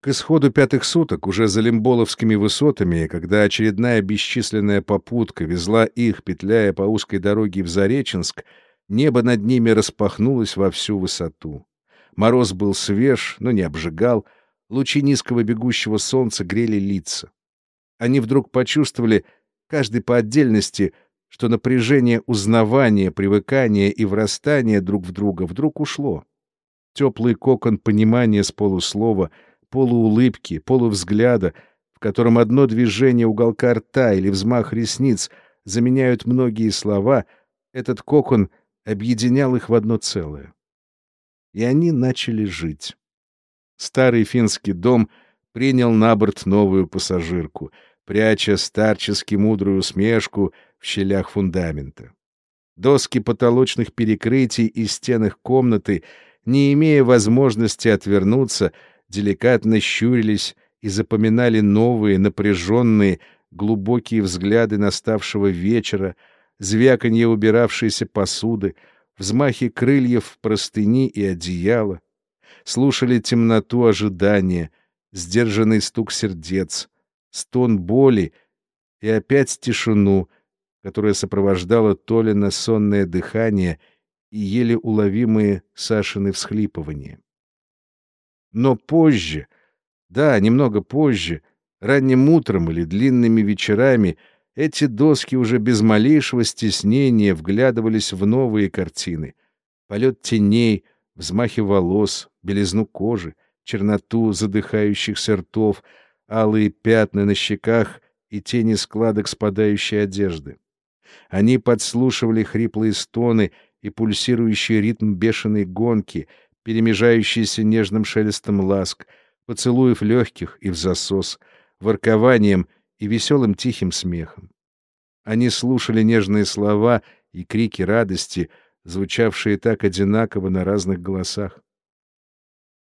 К исходу пятых суток, уже за Лимболовскими высотами, когда очередная бесчисленная попутка везла их, петляя по узкой дороге в Зареченск, небо над ними распахнулось во всю высоту. Мороз был свеж, но не обжигал, лучи низкого бегущего солнца грели лица. Они вдруг почувствовали, каждый по отдельности, что напряжение узнавания, привыкания и врастания друг в друга вдруг ушло. Теплый кокон понимания с полуслова, полуулыбки, полувзгляда, в котором одно движение уголка рта или взмах ресниц заменяют многие слова, этот кокон объединял их в одно целое и они начали жить. Старый финский дом принял на борт новую пассажирку, пряча старчески мудрую усмешку в щелях фундамента. Доски потолочных перекрытий и стенах комнаты, не имея возможности отвернуться, деликатно щурились и запоминали новые, напряженные, глубокие взгляды наставшего вечера, звяканье убиравшейся посуды, взмахи крыльев простыни и одеяло, слушали темноту ожидания, сдержанный стук сердец, стон боли и опять тишину, которая сопровождала Толина сонное дыхание и еле уловимые Сашины всхлипывания. Но позже, да, немного позже, ранним утром или длинными вечерами — эти доски уже без малейшего стеснения вглядывались в новые картины. Полет теней, взмахи волос, белизну кожи, черноту задыхающихся ртов, алые пятна на щеках и тени складок спадающей одежды. Они подслушивали хриплые стоны и пульсирующий ритм бешеной гонки, перемежающийся нежным шелестом ласк, поцелуев легких и в засос, воркованием и веселым тихим смехом. Они слушали нежные слова и крики радости, звучавшие так одинаково на разных голосах.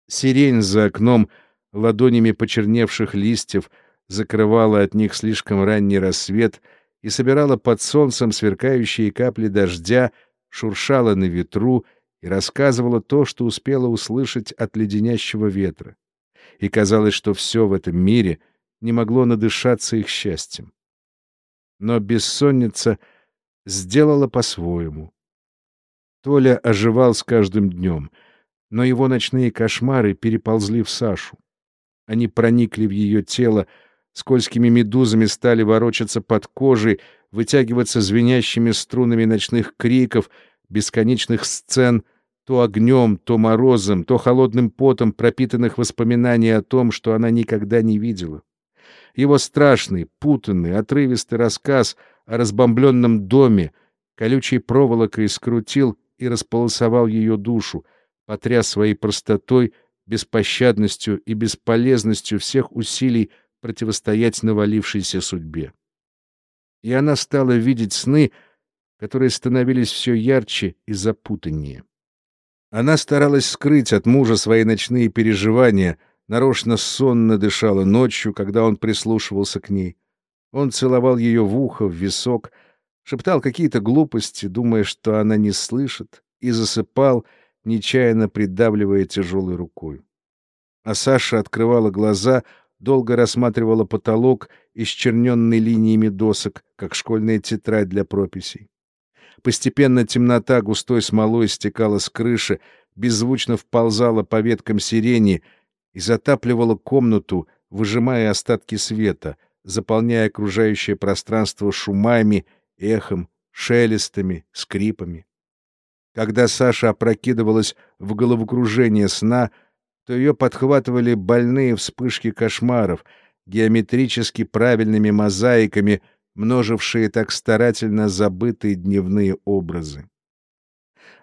Сирень за окном ладонями почерневших листьев закрывала от них слишком ранний рассвет и собирала под солнцем сверкающие капли дождя, шуршала на ветру и рассказывала то, что успела услышать от леденящего ветра. И казалось, что все в этом мире — не могло надышаться их счастьем. Но бессонница сделала по-своему. Толя оживал с каждым днем, но его ночные кошмары переползли в Сашу. Они проникли в ее тело, скользкими медузами стали ворочаться под кожей, вытягиваться звенящими струнами ночных криков, бесконечных сцен, то огнем, то морозом, то холодным потом пропитанных воспоминаний о том, что она никогда не видела. Его страшный, путанный, отрывистый рассказ о разбомбленном доме колючей проволокой скрутил и располосовал ее душу, потряс своей простотой, беспощадностью и бесполезностью всех усилий противостоять навалившейся судьбе. И она стала видеть сны, которые становились все ярче и запутаннее. Она старалась скрыть от мужа свои ночные переживания — нарочно сонно дышала ночью, когда он прислушивался к ней. Он целовал ее в ухо, в висок, шептал какие-то глупости, думая, что она не слышит, и засыпал, нечаянно придавливая тяжелой рукой. А Саша открывала глаза, долго рассматривала потолок, исчерненный линиями досок, как школьная тетрадь для прописей. Постепенно темнота густой смолой стекала с крыши, беззвучно вползала по веткам сирени — и затапливала комнату, выжимая остатки света, заполняя окружающее пространство шумами, эхом, шелестами, скрипами. Когда Саша опрокидывалась в головокружение сна, то ее подхватывали больные вспышки кошмаров, геометрически правильными мозаиками, множившие так старательно забытые дневные образы.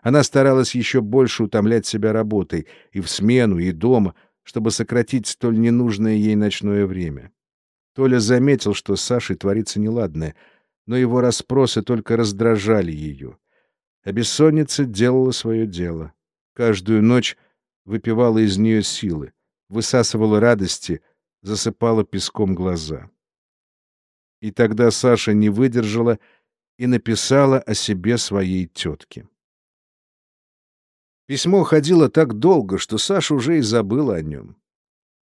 Она старалась еще больше утомлять себя работой, и в смену, и дома, чтобы сократить столь ненужное ей ночное время. Толя заметил, что с Сашей творится неладное, но его расспросы только раздражали ее. А бессонница делала свое дело. Каждую ночь выпивала из нее силы, высасывала радости, засыпала песком глаза. И тогда Саша не выдержала и написала о себе своей тетке. Письмо ходило так долго, что Саша уже и забыла о нем.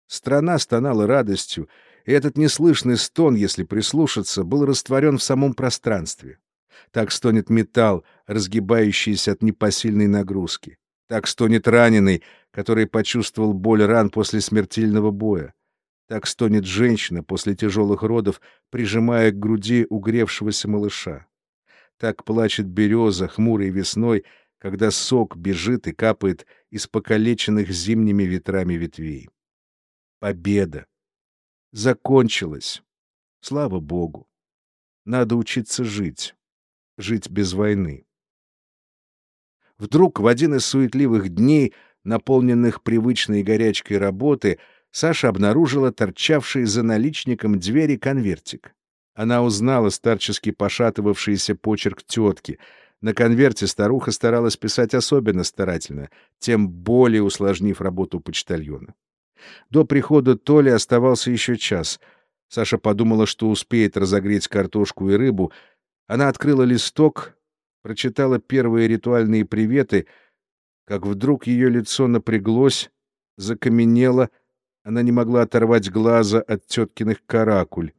Страна стонала радостью, и этот неслышный стон, если прислушаться, был растворен в самом пространстве. Так стонет металл, разгибающийся от непосильной нагрузки. Так стонет раненый, который почувствовал боль ран после смертельного боя. Так стонет женщина после тяжелых родов, прижимая к груди угревшегося малыша. Так плачет береза хмурой весной, когда сок бежит и капает из покалеченных зимними ветрами ветвей. Победа! Закончилась! Слава Богу! Надо учиться жить. Жить без войны. Вдруг в один из суетливых дней, наполненных привычной горячкой работы, Саша обнаружила торчавший за наличником двери конвертик. Она узнала старчески пошатывавшийся почерк тетки. На конверте старуха старалась писать особенно старательно, тем более усложнив работу почтальона. До прихода Толи оставался еще час. Саша подумала, что успеет разогреть картошку и рыбу. Она открыла листок, прочитала первые ритуальные приветы, как вдруг ее лицо напряглось, закаменело, она не могла оторвать глаза от теткиных каракуль.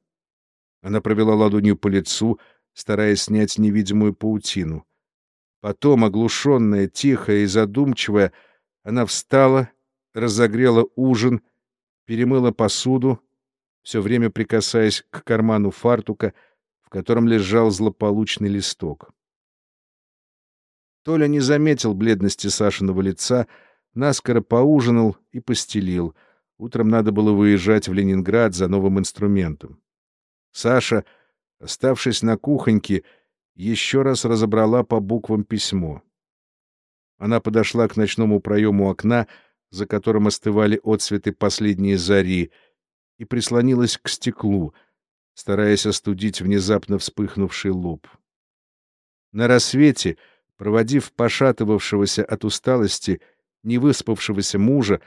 Она провела ладонью по лицу, стараясь снять невидимую паутину. Потом, оглушенная, тихая и задумчивая, она встала, разогрела ужин, перемыла посуду, все время прикасаясь к карману фартука, в котором лежал злополучный листок. Толя не заметил бледности Сашиного лица, наскоро поужинал и постелил. Утром надо было выезжать в Ленинград за новым инструментом. Саша, оставшись на кухоньке, еще раз разобрала по буквам письмо. Она подошла к ночному проему окна, за которым остывали отсветы последней зари, и прислонилась к стеклу, стараясь остудить внезапно вспыхнувший лоб. На рассвете — Проводив пошатывавшегося от усталости, невыспавшегося мужа,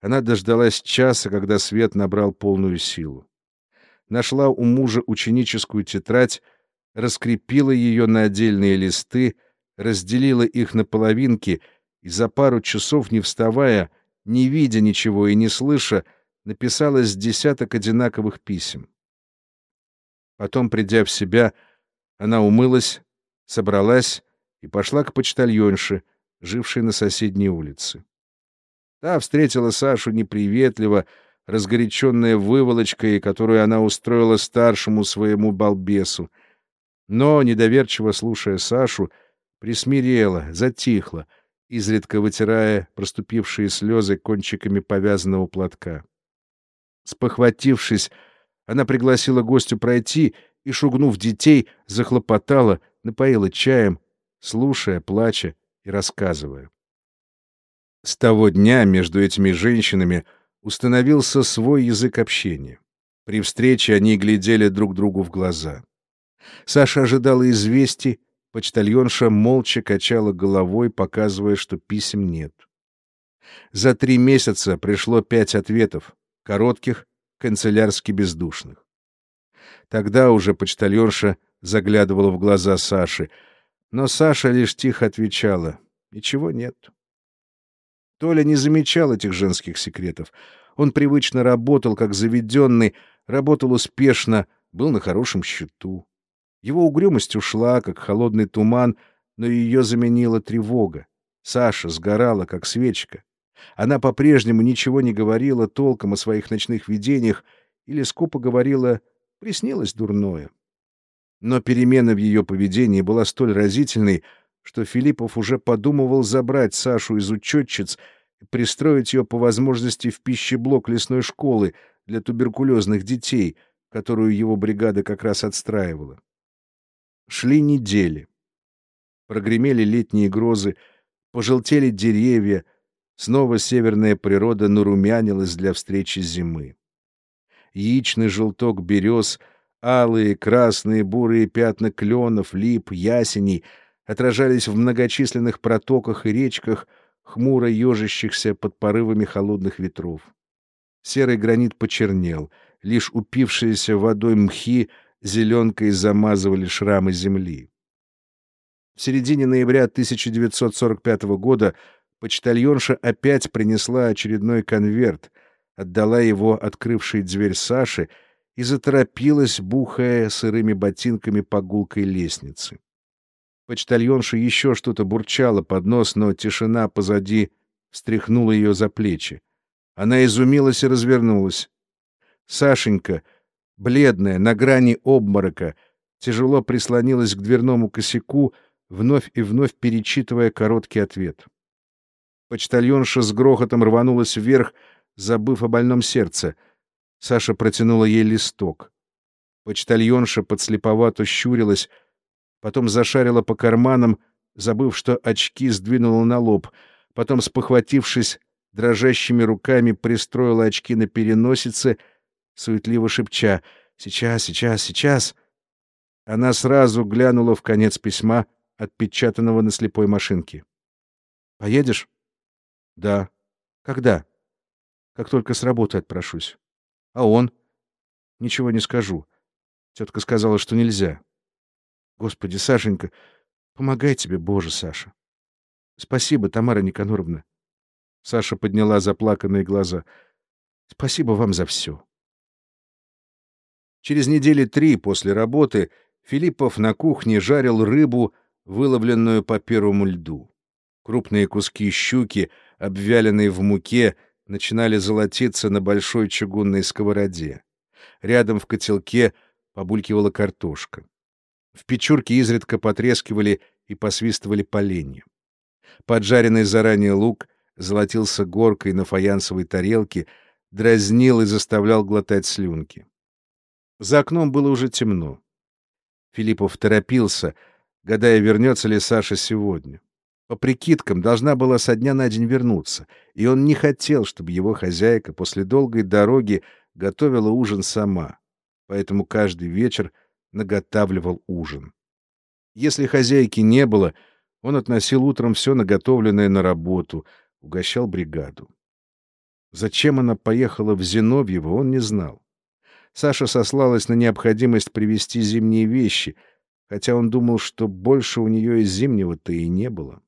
она дождалась часа, когда свет набрал полную силу. Нашла у мужа ученическую тетрадь, раскрепила ее на отдельные листы, разделила их на половинки и за пару часов, не вставая, не видя ничего и не слыша, написала с десяток одинаковых писем. Потом, придя в себя, она умылась, собралась и пошла к почтальонше, жившей на соседней улице. Та встретила Сашу неприветливо, разгоряченная выволочкой, которую она устроила старшему своему балбесу. Но, недоверчиво слушая Сашу, присмирела, затихла, изредка вытирая проступившие слезы кончиками повязанного платка. Спохватившись, она пригласила гостю пройти и, шугнув детей, захлопотала, напоила чаем, слушая, плача и рассказывая. С того дня между этими женщинами установился свой язык общения. При встрече они глядели друг другу в глаза. Саша ожидала известий, почтальонша молча качала головой, показывая, что писем нет. За три месяца пришло пять ответов, коротких, канцелярски бездушных. Тогда уже почтальонша заглядывала в глаза Саши — но Саша лишь тихо отвечала. Ничего нет. Толя не замечал этих женских секретов. Он привычно работал, как заведенный, работал успешно, был на хорошем счету. Его угрюмость ушла, как холодный туман, но ее заменила тревога. Саша сгорала, как свечка. Она по-прежнему ничего не говорила толком о своих ночных видениях или скупо говорила «приснилось дурное». Но перемена в ее поведении была столь разительной, что Филиппов уже подумывал забрать Сашу из учетчиц и пристроить ее по возможности в пищеблок лесной школы, для туберкулезных детей, которую его бригада как раз отстраивала. Шли недели. Прогремели летние грозы, пожелтели деревья, снова северная природа нарумянилась для встречи зимы. Яичный желток берез, алые, красные, бурые пятна кленов, лип, ясеней отражались в многочисленных протоках и речках, хмуро ежащихся под порывами холодных ветров. Серый гранит почернел, лишь упившиеся водой мхи зеленкой замазывали шрамы земли. В середине ноября 1945 года почтальонша опять принесла очередной конверт, отдала его открывшей дверь Саши и заторопилась, бухая сырыми ботинками по гулкой лестнице. Почтальонша еще что-то бурчала под нос, но тишина позади встряхнула ее за плечи. Она изумилась и развернулась. Сашенька, бледная, на грани обморока, тяжело прислонилась к дверному косяку, вновь и вновь перечитывая короткий ответ. Почтальонша с грохотом рванулась вверх, забыв о больном сердце. Саша протянула ей листок. Почтальонша подслеповато щурилась, потом зашарила по карманам, забыв, что очки сдвинула на лоб, потом, спохватившись, дрожащими руками пристроила очки на переносице, суетливо шепча «Сейчас, сейчас, сейчас!» Она сразу глянула в конец письма — отпечатанного на слепой машинке. «Поедешь?» «Да». «Когда?» «Как только с работы отпрошусь». «А он?» «Ничего не скажу. Тетка сказала, что нельзя». «Господи, Сашенька, помогай тебе, Боже, Саша». «Спасибо, Тамара Никаноровна». Саша подняла заплаканные глаза. «Спасибо вам за все». Через недели три после работы Филиппов на кухне жарил рыбу, выловленную по первому льду. Крупные куски щуки, обвяленные в муке, начинали золотиться на большой чугунной сковороде. Рядом в котелке побулькивала картошка. В печурке изредка потрескивали и посвистывали поленья. Поджаренный заранее лук золотился горкой на фаянсовой тарелке, дразнил и заставлял глотать слюнки. За окном было уже темно. Филиппов торопился — гадая, вернется ли Саша сегодня. По прикидкам, должна была со дня на день вернуться, и он не хотел, чтобы его хозяйка после долгой дороги готовила ужин сама, поэтому каждый вечер наготавливал ужин. Если хозяйки не было, он относил утром все наготовленное на работу, угощал бригаду. Зачем она поехала в Зиновьево, он не знал. Саша сослалась на необходимость привезти зимние вещи — хотя он думал, что больше у нее из зимнего-то и не было.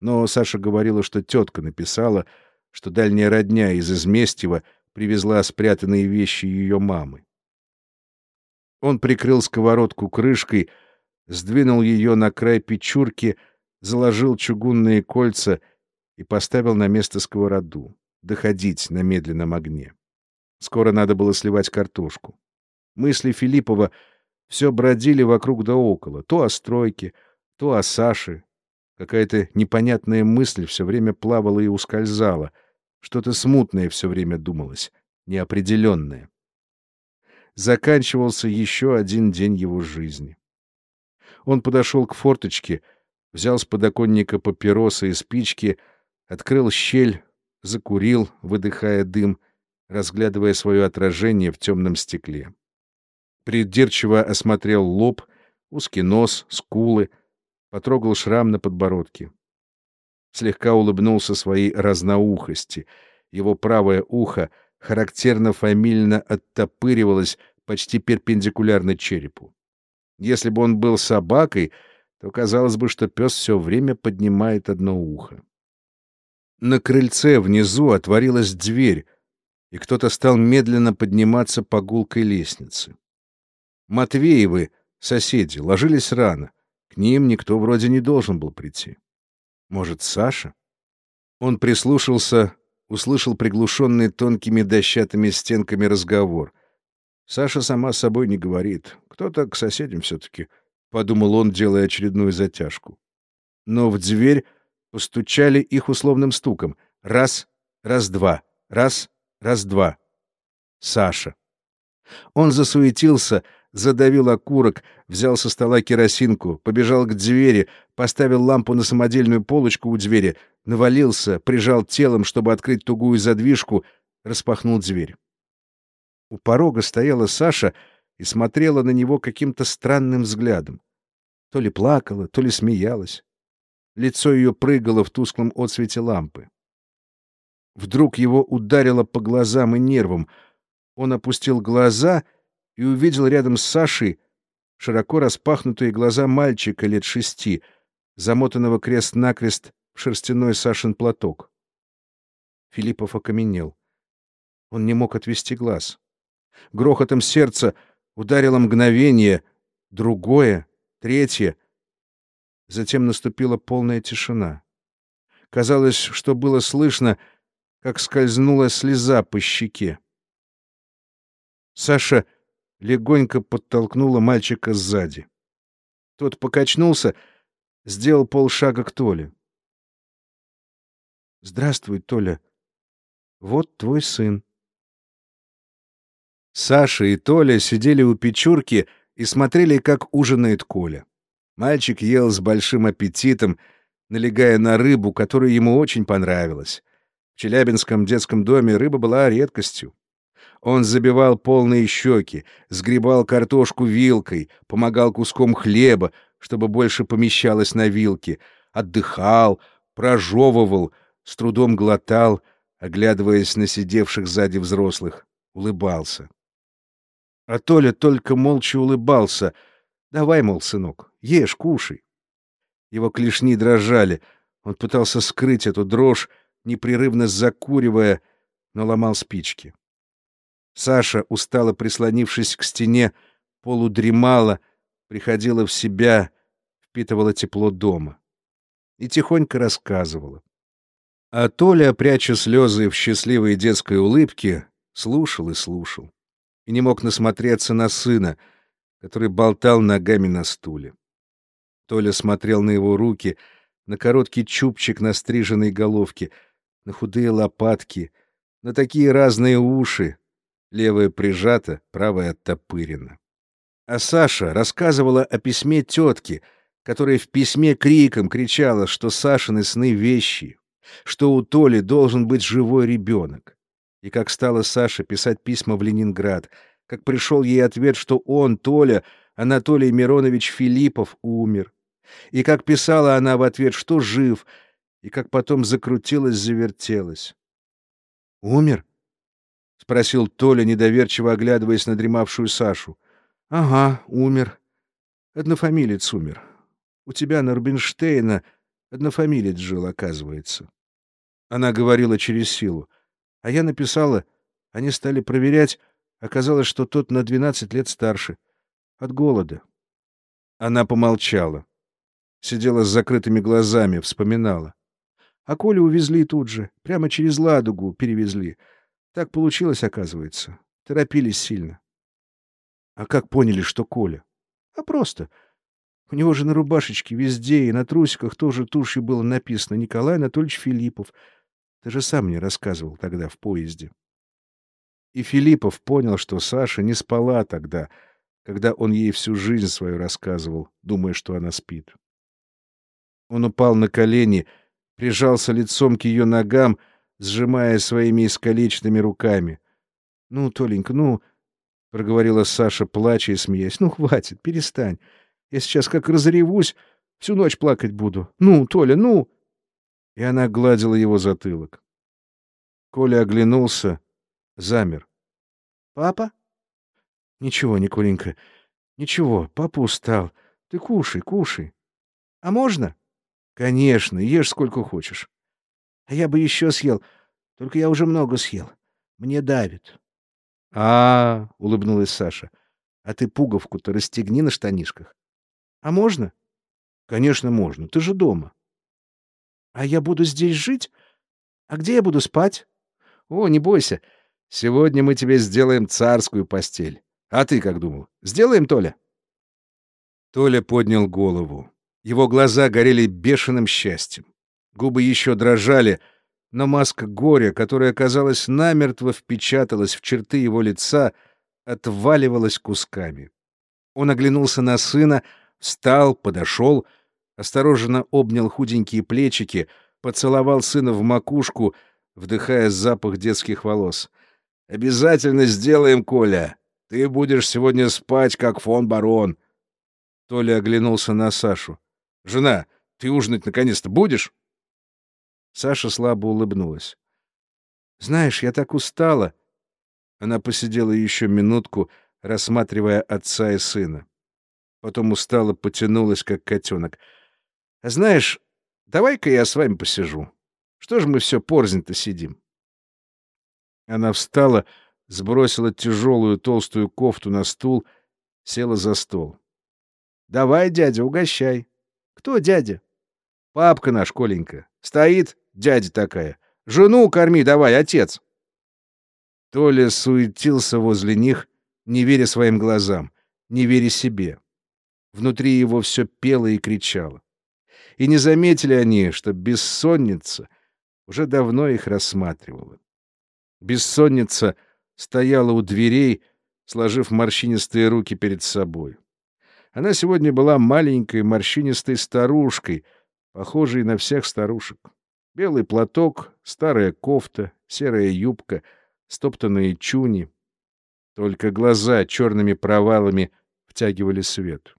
Но Саша говорила, что тетка написала, что дальняя родня из Изместьева привезла спрятанные вещи ее мамы. Он прикрыл сковородку крышкой, сдвинул ее на край печурки, заложил чугунные кольца и поставил на место сковороду, доходить на медленном огне. Скоро надо было сливать картошку. Мысли Филиппова — все бродили вокруг да около, то о стройке, то о Саше. Какая-то непонятная мысль все время плавала и ускользала. Что-то смутное все время думалось, неопределенное. Заканчивался еще один день его жизни. Он подошел к форточке, взял с подоконника папиросы и спички, открыл щель, закурил, выдыхая дым, разглядывая свое отражение в темном стекле придирчиво осмотрел лоб, узкий нос, скулы, потрогал шрам на подбородке. Слегка улыбнулся своей разноухости. Его правое ухо характерно фамильно оттопыривалось почти перпендикулярно черепу. Если бы он был собакой, то казалось бы, что пес все время поднимает одно ухо. На крыльце внизу отворилась дверь, и кто-то стал медленно подниматься по гулкой лестнице. Матвеевы, соседи, ложились рано. К ним никто вроде не должен был прийти. Может, Саша? Он прислушался, услышал приглушенный тонкими дощатыми стенками разговор. Саша сама с собой не говорит. Кто-то к соседям все-таки, — подумал он, делая очередную затяжку. Но в дверь постучали их условным стуком. Раз, раз-два, раз, раз-два. Саша. Он засуетился, задавил окурок, взял со стола керосинку, побежал к двери, поставил лампу на самодельную полочку у двери, навалился, прижал телом, чтобы открыть тугую задвижку, распахнул дверь. У порога стояла Саша и смотрела на него каким-то странным взглядом. То ли плакала, то ли смеялась. Лицо ее прыгало в тусклом отсвете лампы. Вдруг его ударило по глазам и нервам. Он опустил глаза и увидел рядом с Сашей широко распахнутые глаза мальчика лет шести, замотанного крест-накрест в шерстяной Сашин платок. Филиппов окаменел. Он не мог отвести глаз. Грохотом сердца ударило мгновение, другое, третье. Затем наступила полная тишина. Казалось, что было слышно, как скользнула слеза по щеке. Саша легонько подтолкнула мальчика сзади. Тот покачнулся, сделал полшага к Толе. «Здравствуй, Толя. Вот твой сын». Саша и Толя сидели у печурки и смотрели, как ужинает Коля. Мальчик ел с большим аппетитом, налегая на рыбу, которая ему очень понравилась. В Челябинском детском доме рыба была редкостью. Он забивал полные щеки, сгребал картошку вилкой, помогал куском хлеба, чтобы больше помещалось на вилке, отдыхал, прожевывал, с трудом глотал, оглядываясь на сидевших сзади взрослых, улыбался. А Толя только молча улыбался. «Давай, мол, сынок, ешь, кушай». Его клешни дрожали. Он пытался скрыть эту дрожь, непрерывно закуривая, но ломал спички. Саша, устало прислонившись к стене, полудремала, приходила в себя, впитывала тепло дома. И тихонько рассказывала. А Толя, пряча слезы в счастливой детской улыбке, слушал и слушал и не мог насмотреться на сына, который болтал ногами на стуле. Толя смотрел на его руки, на короткий чубчик на стриженной головке, на худые лопатки, на такие разные уши. Левая прижата, правая оттопырена. А Саша рассказывала о письме тетки, которая в письме криком кричала, что Сашины сны вещи, что у Толи должен быть живой ребенок. И как стала Саша писать письма в Ленинград, как пришел ей ответ, что он, Толя, Анатолий Миронович Филиппов, умер. И как писала она в ответ, что жив, и как потом закрутилась-завертелась. «Умер?» — спросил Толя, недоверчиво оглядываясь на дремавшую Сашу. «Ага, умер. Однофамилец умер. У тебя на Рубинштейна однофамилец жил, оказывается». Она говорила через силу. А я написала, они стали проверять, оказалось, что тот на двенадцать лет старше. От голода. Она помолчала. Сидела с закрытыми глазами, вспоминала. А Колю увезли тут же, прямо через Ладугу перевезли. Так получилось, оказывается. Торопились сильно. А как поняли, что Коля? А просто. У него же на рубашечке везде и на трусиках тоже тушью было написано «Николай Анатольевич Филиппов». Ты же сам мне рассказывал тогда в поезде. И Филиппов понял, что Саша не спала тогда, когда он ей всю жизнь свою рассказывал, думая, что она спит. Он упал на колени, прижался лицом к ее ногам, сжимая своими искалеченными руками. — Ну, Толенька, ну... — проговорила Саша, плача и смеясь. — Ну, хватит, перестань. Я сейчас как разревусь, всю ночь плакать буду. Ну, Толя, ну! и она гладила его затылок. Коля оглянулся, замер. «Папа?» «Ничего, Николенька, ничего, папа устал. Ты кушай, кушай. А можно?» «Конечно, ешь сколько хочешь». «А я бы еще съел, только я уже много съел. Мне давит». А, -а, -а улыбнулась Саша. «А ты пуговку-то расстегни на штанишках». «А можно?» «Конечно, можно. Ты же дома». А я буду здесь жить? А где я буду спать? О, не бойся. Сегодня мы тебе сделаем царскую постель. А ты как думал? Сделаем, Толя? Толя поднял голову. Его глаза горели бешеным счастьем. Губы еще дрожали, но маска горя, которая, казалось, намертво впечаталась в черты его лица, отваливалась кусками. Он оглянулся на сына, встал, подошел, осторожно обнял худенькие плечики, поцеловал сына в макушку, вдыхая запах детских волос. «Обязательно сделаем, Коля! Ты будешь сегодня спать, как фон барон!» Толя оглянулся на Сашу. «Жена, ты ужинать наконец-то будешь?» Саша слабо улыбнулась. «Знаешь, я так устала!» Она посидела еще минутку, рассматривая отца и сына. Потом устало потянулась, как котенок. «А знаешь, давай-ка я с вами посижу. Что же мы все порзнь-то сидим?» Она встала, сбросила тяжелую толстую кофту на стул, села за стол. «Давай, дядя, угощай». «Кто дядя?» «Папка наш, Коленька. Стоит, дядя такая. Жену корми давай, отец». Толя суетился возле них, не веря своим глазам, не веря себе. Внутри его все пело и кричало. И не заметили они, что бессонница уже давно их рассматривала. Бессонница стояла у дверей, сложив морщинистые руки перед собой. Она сегодня была маленькой морщинистой старушкой, похожей на всех старушек. Белый платок, старая кофта, серая юбка, стоптанные чуни. Только глаза черными провалами втягивали свет.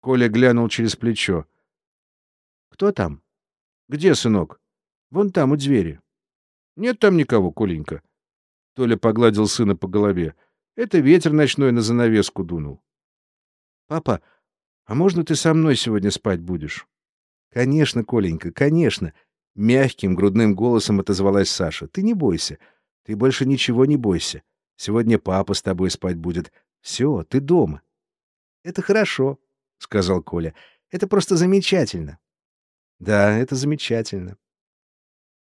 Коля глянул через плечо. «Кто там?» «Где, сынок?» «Вон там, у двери». «Нет там никого, Коленька». Толя погладил сына по голове. «Это ветер ночной на занавеску дунул». «Папа, а можно ты со мной сегодня спать будешь?» «Конечно, Коленька, конечно!» Мягким грудным голосом отозвалась Саша. «Ты не бойся. Ты больше ничего не бойся. Сегодня папа с тобой спать будет. Все, ты дома». «Это хорошо», — сказал Коля. «Это просто замечательно». «Да, это замечательно».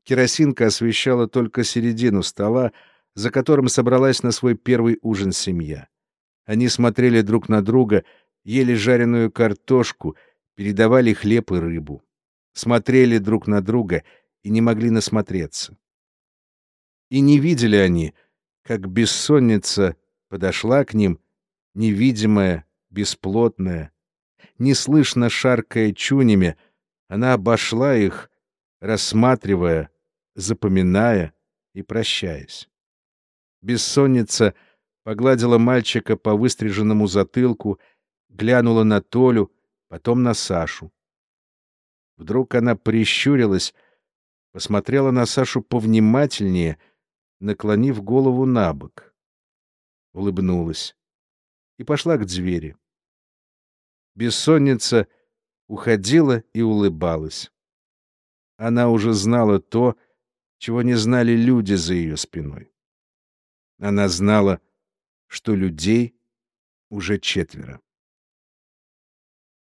Керосинка освещала только середину стола, за которым собралась на свой первый ужин семья. Они смотрели друг на друга, ели жареную картошку, передавали хлеб и рыбу. Смотрели друг на друга и не могли насмотреться. И не видели они, как бессонница подошла к ним, невидимая, бесплотная, неслышно шаркая чунями, она обошла их, рассматривая, запоминая и прощаясь. Бессонница погладила мальчика по выстриженному затылку, глянула на Толю, потом на Сашу. Вдруг она прищурилась, посмотрела на Сашу повнимательнее, наклонив голову на бок. Улыбнулась и пошла к двери. Бессонница уходила и улыбалась. Она уже знала то, чего не знали люди за ее спиной. Она знала, что людей уже четверо.